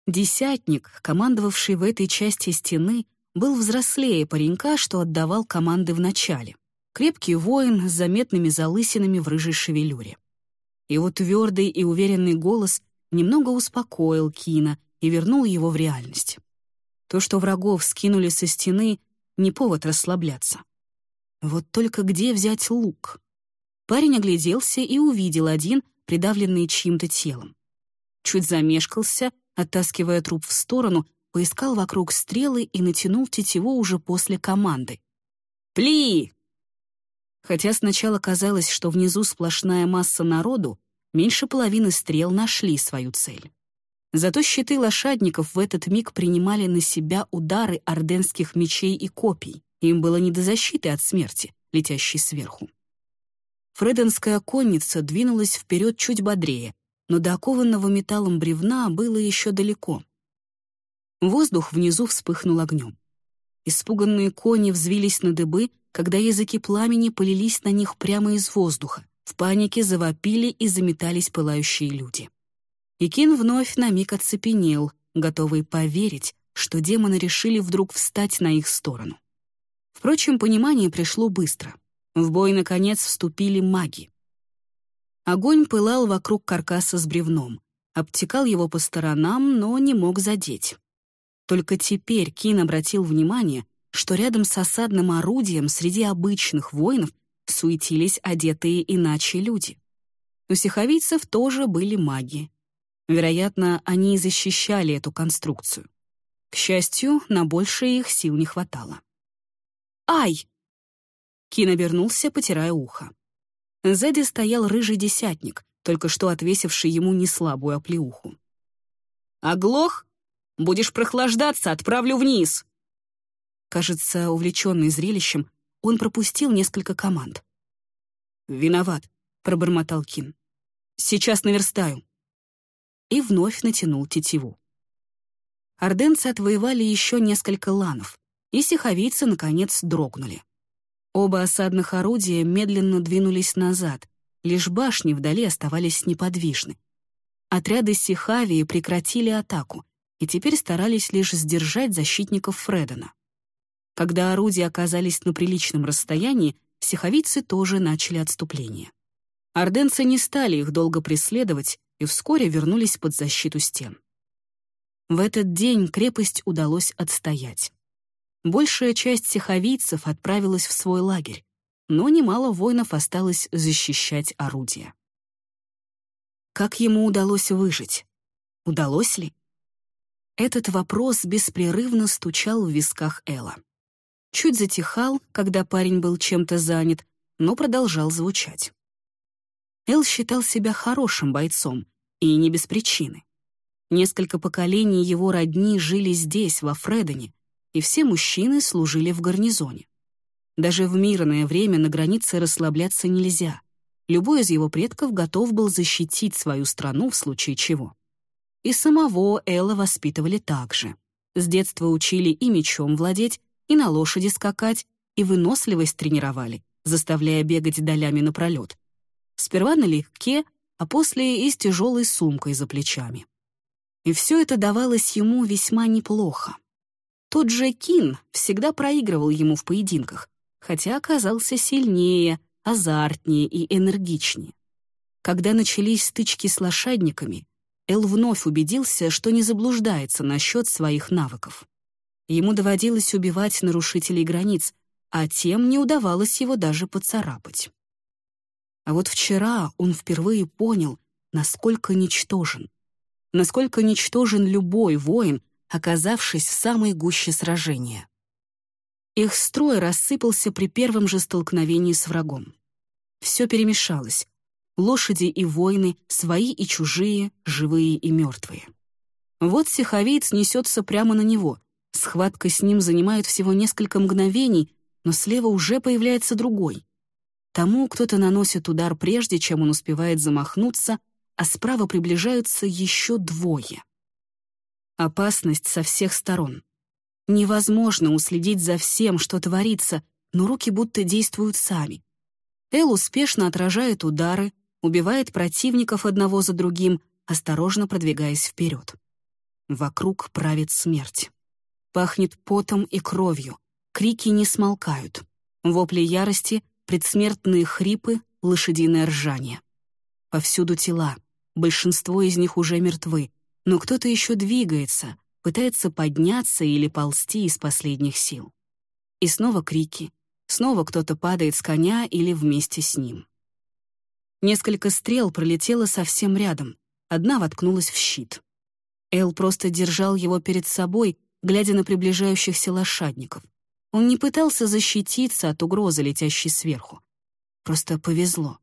Десятник, командовавший в этой части стены, был взрослее паренька, что отдавал команды в начале. Крепкий воин с заметными залысинами в рыжей шевелюре. Его твердый и уверенный голос немного успокоил Кина и вернул его в реальность. То, что врагов скинули со стены, не повод расслабляться. Вот только где взять лук? Парень огляделся и увидел один, придавленный чьим-то телом. Чуть замешкался, оттаскивая труп в сторону, поискал вокруг стрелы и натянул тетиву уже после команды. «Пли!» Хотя сначала казалось, что внизу сплошная масса народу, меньше половины стрел нашли свою цель. Зато щиты лошадников в этот миг принимали на себя удары орденских мечей и копий. Им было не до защиты от смерти, летящей сверху. Фреденская конница двинулась вперед чуть бодрее, но до окованного металлом бревна было еще далеко. Воздух внизу вспыхнул огнем. Испуганные кони взвились на дыбы, когда языки пламени полились на них прямо из воздуха. В панике завопили и заметались пылающие люди. Икин вновь на миг оцепенел, готовый поверить, что демоны решили вдруг встать на их сторону. Впрочем, понимание пришло быстро. В бой, наконец, вступили маги. Огонь пылал вокруг каркаса с бревном, обтекал его по сторонам, но не мог задеть. Только теперь Кин обратил внимание, что рядом с осадным орудием среди обычных воинов суетились одетые иначе люди. У сиховийцев тоже были маги. Вероятно, они и защищали эту конструкцию. К счастью, на большее их сил не хватало. «Ай!» Кин обернулся, потирая ухо. Сзади стоял рыжий десятник, только что отвесивший ему неслабую оплеуху. «Оглох?» Будешь прохлаждаться, отправлю вниз!» Кажется, увлеченный зрелищем, он пропустил несколько команд. «Виноват», — пробормотал Кин. «Сейчас наверстаю». И вновь натянул тетиву. Орденцы отвоевали еще несколько ланов, и сиховийцы, наконец, дрогнули. Оба осадных орудия медленно двинулись назад, лишь башни вдали оставались неподвижны. Отряды Сихавии прекратили атаку, и теперь старались лишь сдержать защитников Фредена. Когда орудия оказались на приличном расстоянии, сиховицы тоже начали отступление. Орденцы не стали их долго преследовать и вскоре вернулись под защиту стен. В этот день крепость удалось отстоять. Большая часть сиховийцев отправилась в свой лагерь, но немало воинов осталось защищать орудия. Как ему удалось выжить? Удалось ли? Этот вопрос беспрерывно стучал в висках Элла. Чуть затихал, когда парень был чем-то занят, но продолжал звучать. Эл считал себя хорошим бойцом, и не без причины. Несколько поколений его родни жили здесь, во Фредоне, и все мужчины служили в гарнизоне. Даже в мирное время на границе расслабляться нельзя. Любой из его предков готов был защитить свою страну в случае чего. И самого Элла воспитывали так же. С детства учили и мечом владеть, и на лошади скакать, и выносливость тренировали, заставляя бегать долями напролет. Сперва налегке, а после и с тяжелой сумкой за плечами. И все это давалось ему весьма неплохо. Тот же Кин всегда проигрывал ему в поединках, хотя оказался сильнее, азартнее и энергичнее. Когда начались стычки с лошадниками, Эл вновь убедился, что не заблуждается насчет своих навыков. Ему доводилось убивать нарушителей границ, а тем не удавалось его даже поцарапать. А вот вчера он впервые понял, насколько ничтожен. Насколько ничтожен любой воин, оказавшись в самой гуще сражения. Их строй рассыпался при первом же столкновении с врагом. Все перемешалось. Лошади и воины, свои и чужие, живые и мертвые. Вот сиховеец несется прямо на него. Схватка с ним занимает всего несколько мгновений, но слева уже появляется другой. Тому кто-то наносит удар прежде, чем он успевает замахнуться, а справа приближаются еще двое. Опасность со всех сторон. Невозможно уследить за всем, что творится, но руки будто действуют сами. Эл успешно отражает удары, убивает противников одного за другим, осторожно продвигаясь вперед. Вокруг правит смерть. Пахнет потом и кровью, крики не смолкают. Вопли ярости — предсмертные хрипы, лошадиное ржание. Повсюду тела, большинство из них уже мертвы, но кто-то еще двигается, пытается подняться или ползти из последних сил. И снова крики, снова кто-то падает с коня или вместе с ним. Несколько стрел пролетело совсем рядом, одна воткнулась в щит. Эл просто держал его перед собой, глядя на приближающихся лошадников. Он не пытался защититься от угрозы, летящей сверху. Просто повезло.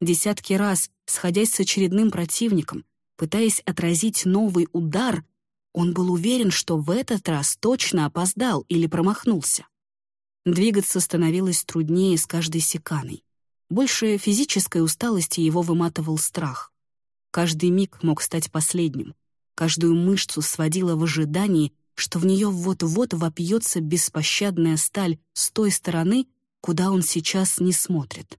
Десятки раз, сходясь с очередным противником, пытаясь отразить новый удар, он был уверен, что в этот раз точно опоздал или промахнулся. Двигаться становилось труднее с каждой секаной. Больше физической усталости его выматывал страх. Каждый миг мог стать последним. Каждую мышцу сводило в ожидании, что в нее вот-вот вопьется беспощадная сталь с той стороны, куда он сейчас не смотрит.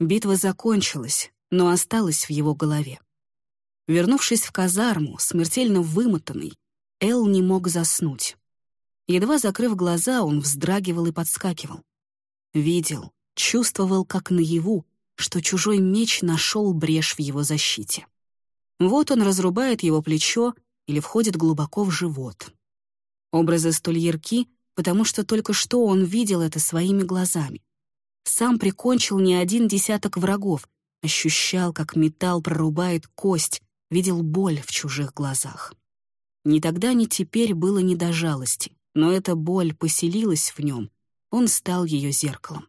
Битва закончилась, но осталась в его голове. Вернувшись в казарму, смертельно вымотанный, Эл не мог заснуть. Едва закрыв глаза, он вздрагивал и подскакивал. Видел, чувствовал, как наяву, что чужой меч нашел брешь в его защите. Вот он разрубает его плечо, или входит глубоко в живот. Образы столь ярки, потому что только что он видел это своими глазами. Сам прикончил не один десяток врагов, ощущал, как металл прорубает кость, видел боль в чужих глазах. Ни тогда, ни теперь было не до жалости, но эта боль поселилась в нем, он стал ее зеркалом.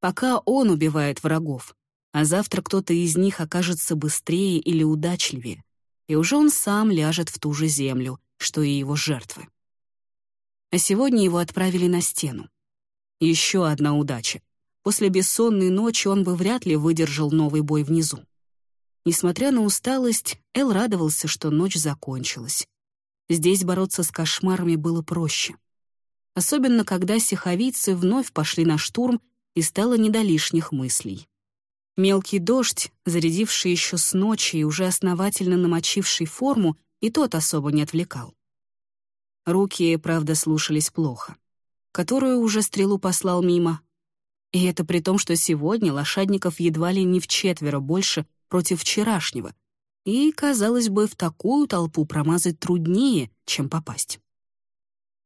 Пока он убивает врагов, а завтра кто-то из них окажется быстрее или удачливее, и уже он сам ляжет в ту же землю, что и его жертвы. А сегодня его отправили на стену. Еще одна удача. После бессонной ночи он бы вряд ли выдержал новый бой внизу. Несмотря на усталость, Эл радовался, что ночь закончилась. Здесь бороться с кошмарами было проще. Особенно, когда сиховицы вновь пошли на штурм и стало не до лишних мыслей. Мелкий дождь, зарядивший еще с ночи и уже основательно намочивший форму, и тот особо не отвлекал. Руки, правда, слушались плохо. Которую уже стрелу послал мимо. И это при том, что сегодня лошадников едва ли не в четверо больше против вчерашнего, и, казалось бы, в такую толпу промазать труднее, чем попасть.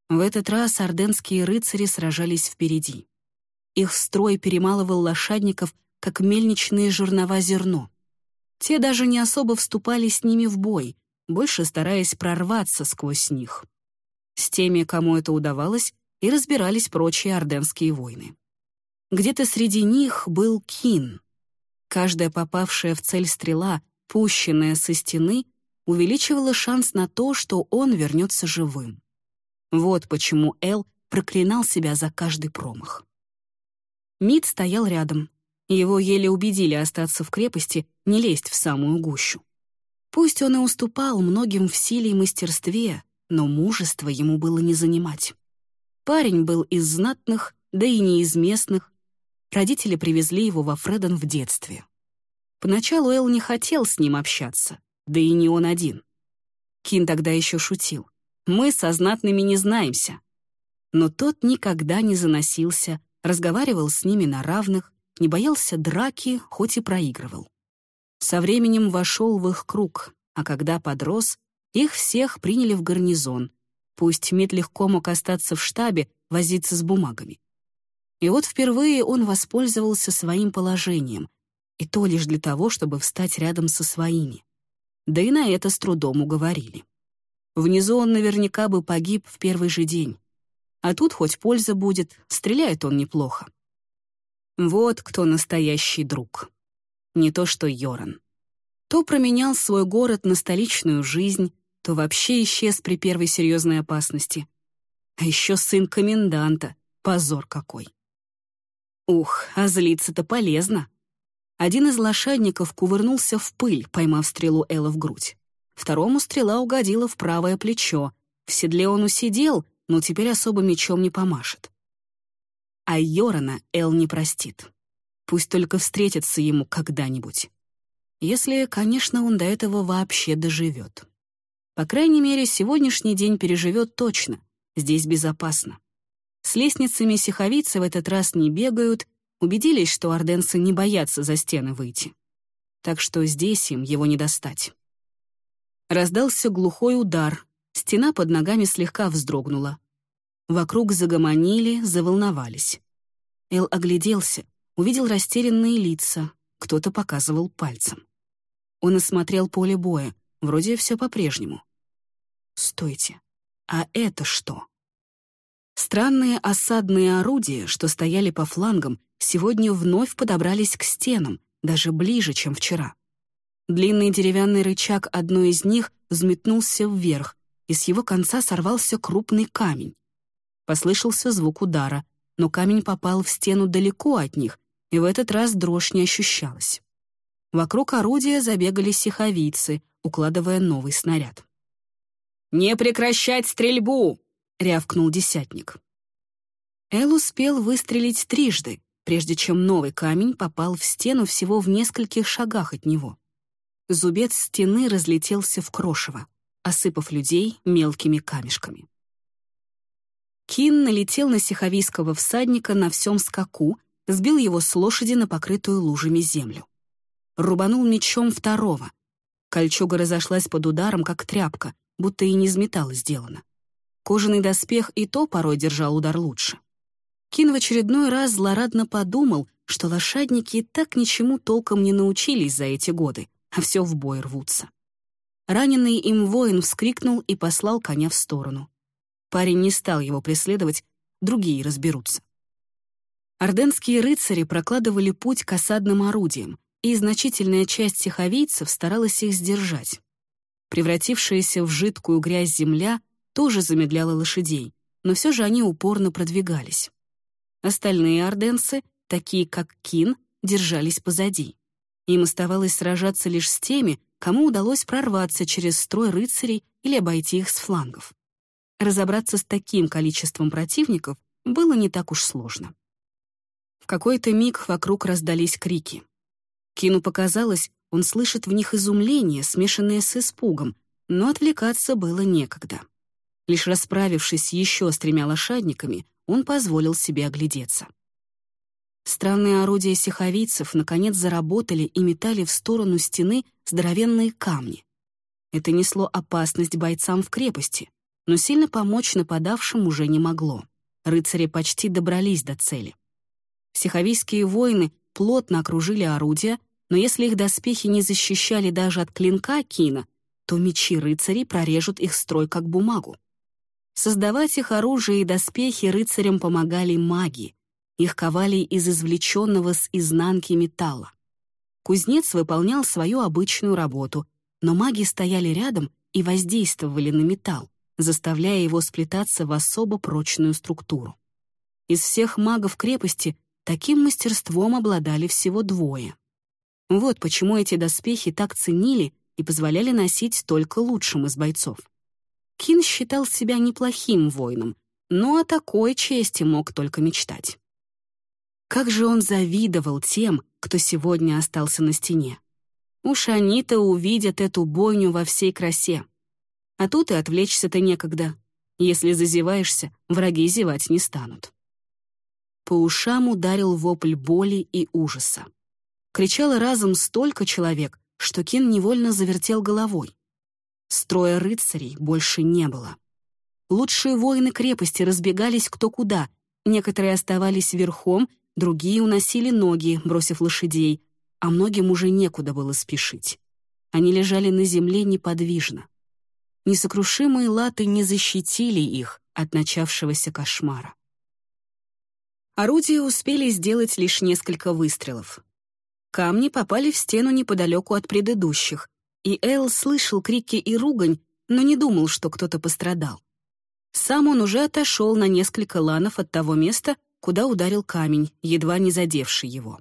В этот раз орденские рыцари сражались впереди. Их строй перемалывал лошадников, как мельничные жернова зерно. Те даже не особо вступали с ними в бой, больше стараясь прорваться сквозь них. С теми, кому это удавалось, и разбирались прочие орденские войны. Где-то среди них был Кин. Каждая попавшая в цель стрела, пущенная со стены, увеличивала шанс на то, что он вернется живым. Вот почему Эл проклинал себя за каждый промах. Мид стоял рядом. Его еле убедили остаться в крепости, не лезть в самую гущу. Пусть он и уступал многим в силе и мастерстве, но мужество ему было не занимать. Парень был из знатных, да и не из местных. Родители привезли его во Фреден в детстве. Поначалу Эл не хотел с ним общаться, да и не он один. Кин тогда еще шутил. «Мы со знатными не знаемся». Но тот никогда не заносился, разговаривал с ними на равных, не боялся драки, хоть и проигрывал. Со временем вошел в их круг, а когда подрос, их всех приняли в гарнизон. Пусть Мит легко мог остаться в штабе, возиться с бумагами. И вот впервые он воспользовался своим положением, и то лишь для того, чтобы встать рядом со своими. Да и на это с трудом уговорили. Внизу он наверняка бы погиб в первый же день. А тут хоть польза будет, стреляет он неплохо. Вот кто настоящий друг. Не то что Йоран. То променял свой город на столичную жизнь, то вообще исчез при первой серьезной опасности. А еще сын коменданта. Позор какой. Ух, а злиться-то полезно. Один из лошадников кувырнулся в пыль, поймав стрелу Элла в грудь. Второму стрела угодила в правое плечо. В седле он усидел, но теперь особо мечом не помашет. А Йорана Эл не простит. Пусть только встретится ему когда-нибудь. Если, конечно, он до этого вообще доживет. По крайней мере, сегодняшний день переживет точно. Здесь безопасно. С лестницами сиховицы в этот раз не бегают, убедились, что орденцы не боятся за стены выйти. Так что здесь им его не достать. Раздался глухой удар, стена под ногами слегка вздрогнула. Вокруг загомонили, заволновались. Эл огляделся, увидел растерянные лица, кто-то показывал пальцем. Он осмотрел поле боя, вроде все по-прежнему. Стойте, а это что? Странные осадные орудия, что стояли по флангам, сегодня вновь подобрались к стенам, даже ближе, чем вчера. Длинный деревянный рычаг одной из них взметнулся вверх, и с его конца сорвался крупный камень. Послышался звук удара, но камень попал в стену далеко от них, и в этот раз дрожь не ощущалась. Вокруг орудия забегали сиховицы, укладывая новый снаряд. «Не прекращать стрельбу!» — рявкнул десятник. Эл успел выстрелить трижды, прежде чем новый камень попал в стену всего в нескольких шагах от него. Зубец стены разлетелся в крошево, осыпав людей мелкими камешками. Кин налетел на сиховийского всадника на всем скаку, сбил его с лошади на покрытую лужами землю. Рубанул мечом второго. Кольчуга разошлась под ударом, как тряпка, будто и не из металла сделана. Кожаный доспех и то порой держал удар лучше. Кин в очередной раз злорадно подумал, что лошадники так ничему толком не научились за эти годы, а все в бой рвутся. Раненый им воин вскрикнул и послал коня в сторону. Парень не стал его преследовать, другие разберутся. Орденские рыцари прокладывали путь к осадным орудиям, и значительная часть сиховийцев старалась их сдержать. Превратившаяся в жидкую грязь земля тоже замедляла лошадей, но все же они упорно продвигались. Остальные орденцы, такие как Кин, держались позади. Им оставалось сражаться лишь с теми, кому удалось прорваться через строй рыцарей или обойти их с флангов. Разобраться с таким количеством противников было не так уж сложно. В какой-то миг вокруг раздались крики. Кину показалось, он слышит в них изумление, смешанное с испугом, но отвлекаться было некогда. Лишь расправившись еще с тремя лошадниками, он позволил себе оглядеться. Странные орудия сиховийцев наконец заработали и метали в сторону стены здоровенные камни. Это несло опасность бойцам в крепости, но сильно помочь нападавшим уже не могло. Рыцари почти добрались до цели. Сиховийские воины плотно окружили орудия, но если их доспехи не защищали даже от клинка Кина, то мечи рыцарей прорежут их строй как бумагу. Создавать их оружие и доспехи рыцарям помогали маги. Их ковали из извлеченного с изнанки металла. Кузнец выполнял свою обычную работу, но маги стояли рядом и воздействовали на металл, заставляя его сплетаться в особо прочную структуру. Из всех магов крепости таким мастерством обладали всего двое. Вот почему эти доспехи так ценили и позволяли носить только лучшим из бойцов. Кин считал себя неплохим воином, но о такой чести мог только мечтать. Как же он завидовал тем, кто сегодня остался на стене. Уж они-то увидят эту бойню во всей красе. А тут и отвлечься-то некогда. Если зазеваешься, враги зевать не станут. По ушам ударил вопль боли и ужаса. Кричало разом столько человек, что Кин невольно завертел головой. Строя рыцарей больше не было. Лучшие воины крепости разбегались кто куда, некоторые оставались верхом, другие уносили ноги, бросив лошадей, а многим уже некуда было спешить. Они лежали на земле неподвижно. Несокрушимые латы не защитили их от начавшегося кошмара. Орудия успели сделать лишь несколько выстрелов. Камни попали в стену неподалеку от предыдущих, и Эл слышал крики и ругань, но не думал, что кто-то пострадал. Сам он уже отошел на несколько ланов от того места, куда ударил камень, едва не задевший его.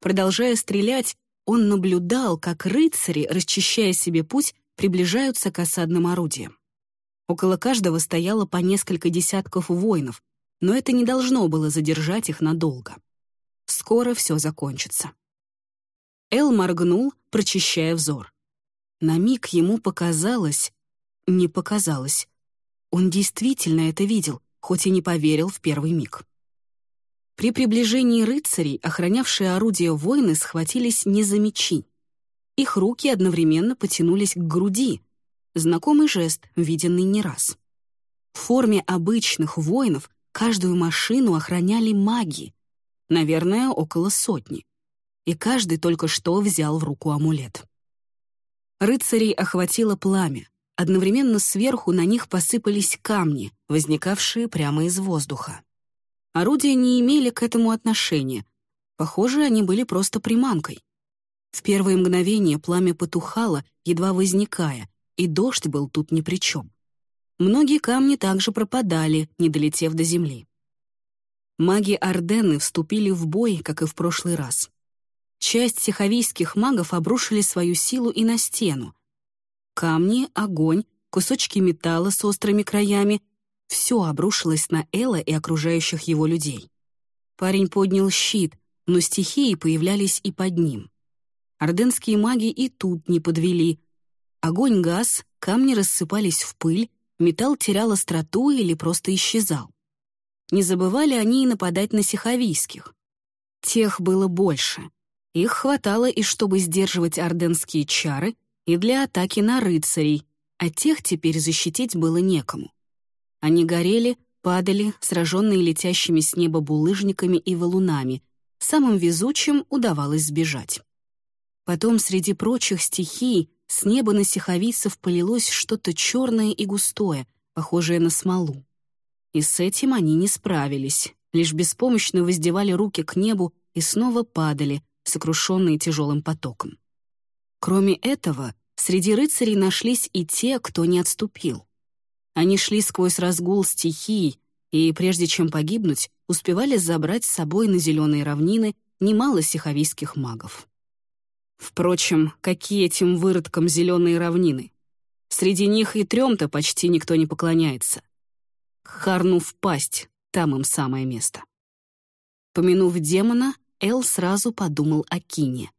Продолжая стрелять, он наблюдал, как рыцари, расчищая себе путь, приближаются к осадным орудиям. Около каждого стояло по несколько десятков воинов, но это не должно было задержать их надолго. Скоро все закончится. Эл моргнул, прочищая взор. На миг ему показалось... Не показалось. Он действительно это видел, хоть и не поверил в первый миг. При приближении рыцарей, охранявшие орудия воины, схватились не за мечи. Их руки одновременно потянулись к груди. Знакомый жест, виденный не раз. В форме обычных воинов каждую машину охраняли маги, наверное, около сотни. И каждый только что взял в руку амулет. Рыцарей охватило пламя. Одновременно сверху на них посыпались камни, возникавшие прямо из воздуха. Орудия не имели к этому отношения. Похоже, они были просто приманкой. В первые мгновения пламя потухало, едва возникая, и дождь был тут ни при чем. Многие камни также пропадали, не долетев до земли. Маги Ордены вступили в бой, как и в прошлый раз. Часть сиховийских магов обрушили свою силу и на стену. Камни, огонь, кусочки металла с острыми краями — все обрушилось на Элла и окружающих его людей. Парень поднял щит, но стихии появлялись и под ним. Орденские маги и тут не подвели. Огонь газ, камни рассыпались в пыль, металл терял остроту или просто исчезал. Не забывали они и нападать на сиховийских. Тех было больше. Их хватало и чтобы сдерживать орденские чары, и для атаки на рыцарей, а тех теперь защитить было некому. Они горели, падали, сраженные летящими с неба булыжниками и валунами. Самым везучим удавалось сбежать. Потом среди прочих стихий с неба на сиховийцев полилось что-то черное и густое, похожее на смолу. И с этим они не справились, лишь беспомощно воздевали руки к небу и снова падали, сокрушенные тяжелым потоком. Кроме этого, среди рыцарей нашлись и те, кто не отступил. Они шли сквозь разгул стихий и, прежде чем погибнуть, успевали забрать с собой на зеленые равнины немало сиховийских магов. Впрочем, какие этим выродкам зеленые равнины? Среди них и трем-то почти никто не поклоняется. Харну в пасть, там им самое место. Помянув демона, Эл сразу подумал о Кине.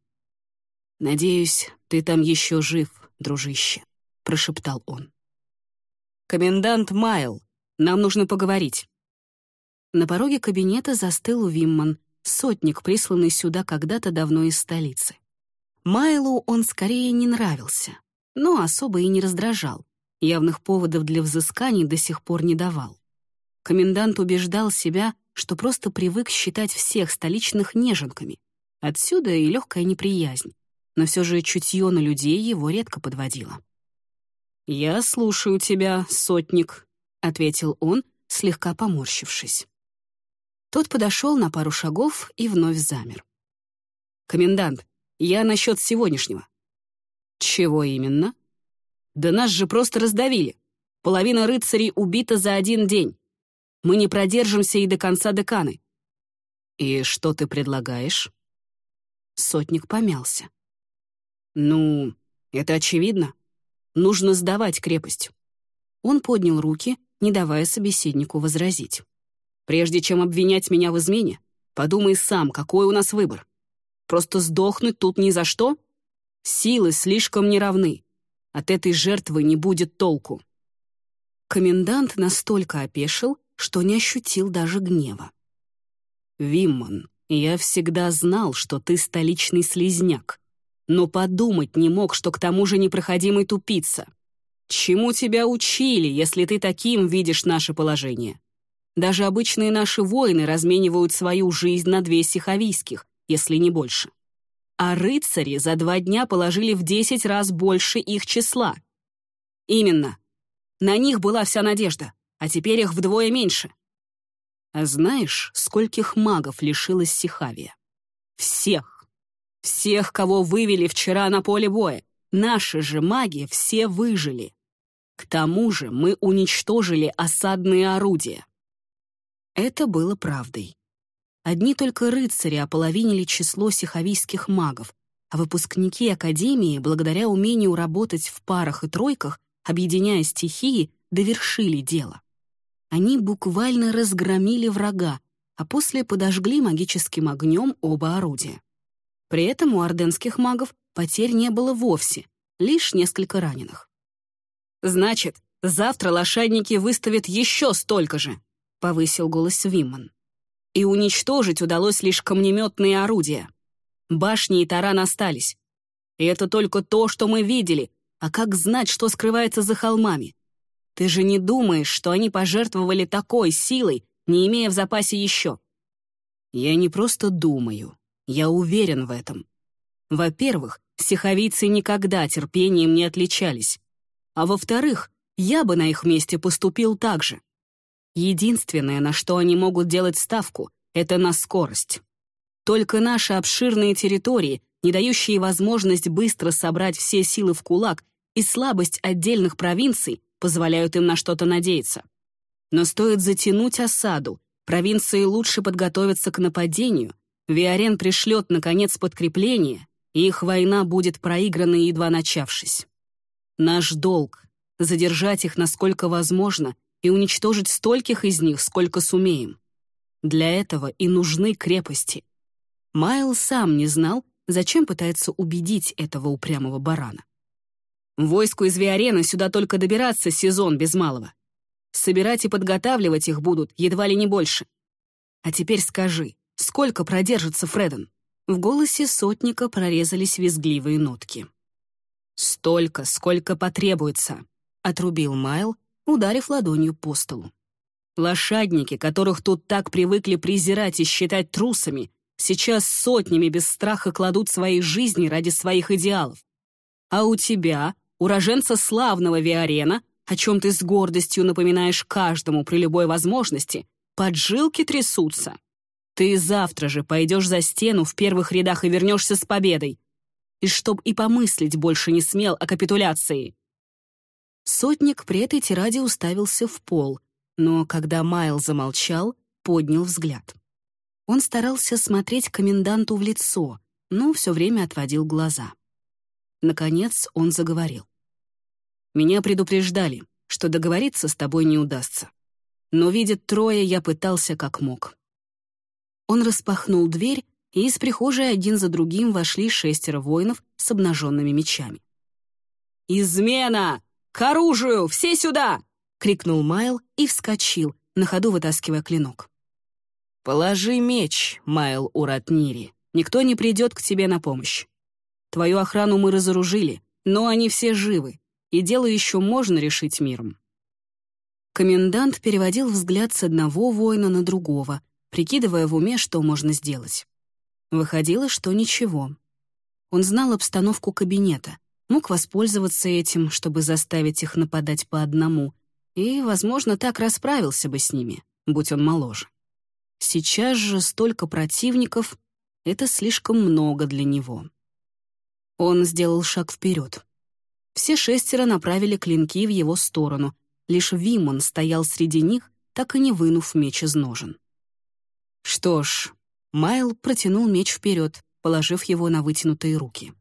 «Надеюсь, ты там еще жив, дружище», — прошептал он. «Комендант Майл, нам нужно поговорить». На пороге кабинета застыл Вимман, сотник, присланный сюда когда-то давно из столицы. Майлу он скорее не нравился, но особо и не раздражал, явных поводов для взысканий до сих пор не давал. Комендант убеждал себя, что просто привык считать всех столичных неженками. Отсюда и легкая неприязнь, но все же чутье на людей его редко подводило. «Я слушаю тебя, сотник», — ответил он, слегка поморщившись. Тот подошел на пару шагов и вновь замер. «Комендант, я насчет сегодняшнего». «Чего именно?» «Да нас же просто раздавили. Половина рыцарей убита за один день. Мы не продержимся и до конца деканы». «И что ты предлагаешь?» Сотник помялся. «Ну, это очевидно. Нужно сдавать крепость». Он поднял руки, не давая собеседнику возразить. «Прежде чем обвинять меня в измене, подумай сам, какой у нас выбор. Просто сдохнуть тут ни за что? Силы слишком неравны. От этой жертвы не будет толку». Комендант настолько опешил, что не ощутил даже гнева. «Вимман, я всегда знал, что ты столичный слезняк, но подумать не мог, что к тому же непроходимый тупица. Чему тебя учили, если ты таким видишь наше положение? Даже обычные наши воины разменивают свою жизнь на две сиховийских, если не больше. А рыцари за два дня положили в десять раз больше их числа. Именно. На них была вся надежда, а теперь их вдвое меньше. А знаешь, скольких магов лишилась Сихавия? Всех. Всех, кого вывели вчера на поле боя. Наши же маги все выжили. К тому же мы уничтожили осадные орудия. Это было правдой. Одни только рыцари ополовинили число сихавийских магов, а выпускники Академии, благодаря умению работать в парах и тройках, объединяя стихии, довершили дело. Они буквально разгромили врага, а после подожгли магическим огнем оба орудия. При этом у орденских магов потерь не было вовсе, лишь несколько раненых. «Значит, завтра лошадники выставят еще столько же», — повысил голос Вимман. «И уничтожить удалось лишь камнеметные орудия. Башни и таран остались. И это только то, что мы видели, а как знать, что скрывается за холмами? Ты же не думаешь, что они пожертвовали такой силой, не имея в запасе еще?» «Я не просто думаю, я уверен в этом. Во-первых, сиховийцы никогда терпением не отличались. А во-вторых, я бы на их месте поступил так же. Единственное, на что они могут делать ставку, это на скорость. Только наши обширные территории, не дающие возможность быстро собрать все силы в кулак, и слабость отдельных провинций позволяют им на что-то надеяться. Но стоит затянуть осаду, провинции лучше подготовятся к нападению, Виарен пришлет, наконец, подкрепление, и их война будет проиграна, едва начавшись. Наш долг — задержать их насколько возможно и уничтожить стольких из них, сколько сумеем. Для этого и нужны крепости. Майл сам не знал, зачем пытается убедить этого упрямого барана. Войску из Виарена сюда только добираться сезон без малого. Собирать и подготавливать их будут едва ли не больше. А теперь скажи, Сколько продержится Фреден?» В голосе сотника прорезались визгливые нотки. «Столько, сколько потребуется», — отрубил Майл, ударив ладонью по столу. «Лошадники, которых тут так привыкли презирать и считать трусами, сейчас сотнями без страха кладут свои жизни ради своих идеалов. А у тебя, уроженца славного Виарена, о чем ты с гордостью напоминаешь каждому при любой возможности, поджилки трясутся. Ты завтра же пойдешь за стену в первых рядах и вернешься с победой. И чтоб и помыслить больше не смел о капитуляции. Сотник при этой тираде уставился в пол, но когда Майл замолчал, поднял взгляд. Он старался смотреть коменданту в лицо, но все время отводил глаза. Наконец он заговорил. «Меня предупреждали, что договориться с тобой не удастся. Но, видит трое, я пытался как мог. Он распахнул дверь, и из прихожей один за другим вошли шестеро воинов с обнаженными мечами. «Измена! К оружию! Все сюда!» — крикнул Майл и вскочил, на ходу вытаскивая клинок. «Положи меч, Майл Уратнири. Никто не придет к тебе на помощь. Твою охрану мы разоружили, но они все живы, и дело еще можно решить миром». Комендант переводил взгляд с одного воина на другого, прикидывая в уме, что можно сделать. Выходило, что ничего. Он знал обстановку кабинета, мог воспользоваться этим, чтобы заставить их нападать по одному, и, возможно, так расправился бы с ними, будь он моложе. Сейчас же столько противников — это слишком много для него. Он сделал шаг вперед. Все шестеро направили клинки в его сторону, лишь Вимон стоял среди них, так и не вынув меч из ножен. Что ж, Майл протянул меч вперед, положив его на вытянутые руки.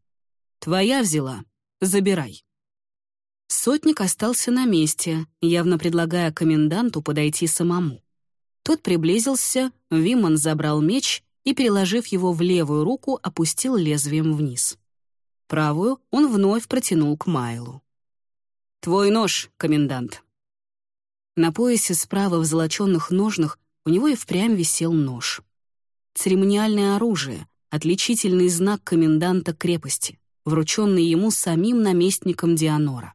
«Твоя взяла. Забирай». Сотник остался на месте, явно предлагая коменданту подойти самому. Тот приблизился, Вимон забрал меч и, переложив его в левую руку, опустил лезвием вниз. Правую он вновь протянул к Майлу. «Твой нож, комендант». На поясе справа в золоченных ножнах у него и впрямь висел нож. Церемониальное оружие, отличительный знак коменданта крепости, врученный ему самим наместником Дианора.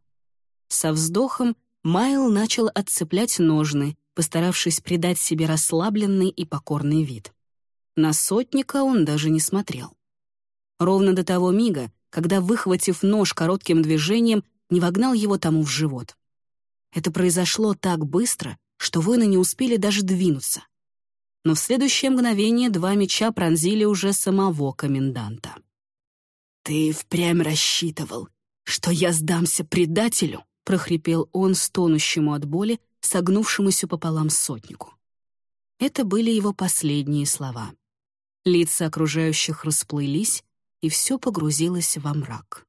Со вздохом Майл начал отцеплять ножны, постаравшись придать себе расслабленный и покорный вид. На сотника он даже не смотрел. Ровно до того мига, когда, выхватив нож коротким движением, не вогнал его тому в живот. Это произошло так быстро, что воины не успели даже двинуться. Но в следующее мгновение два меча пронзили уже самого коменданта. «Ты впрямь рассчитывал, что я сдамся предателю?» — прохрипел он стонущему от боли, согнувшемуся пополам сотнику. Это были его последние слова. Лица окружающих расплылись, и все погрузилось во мрак.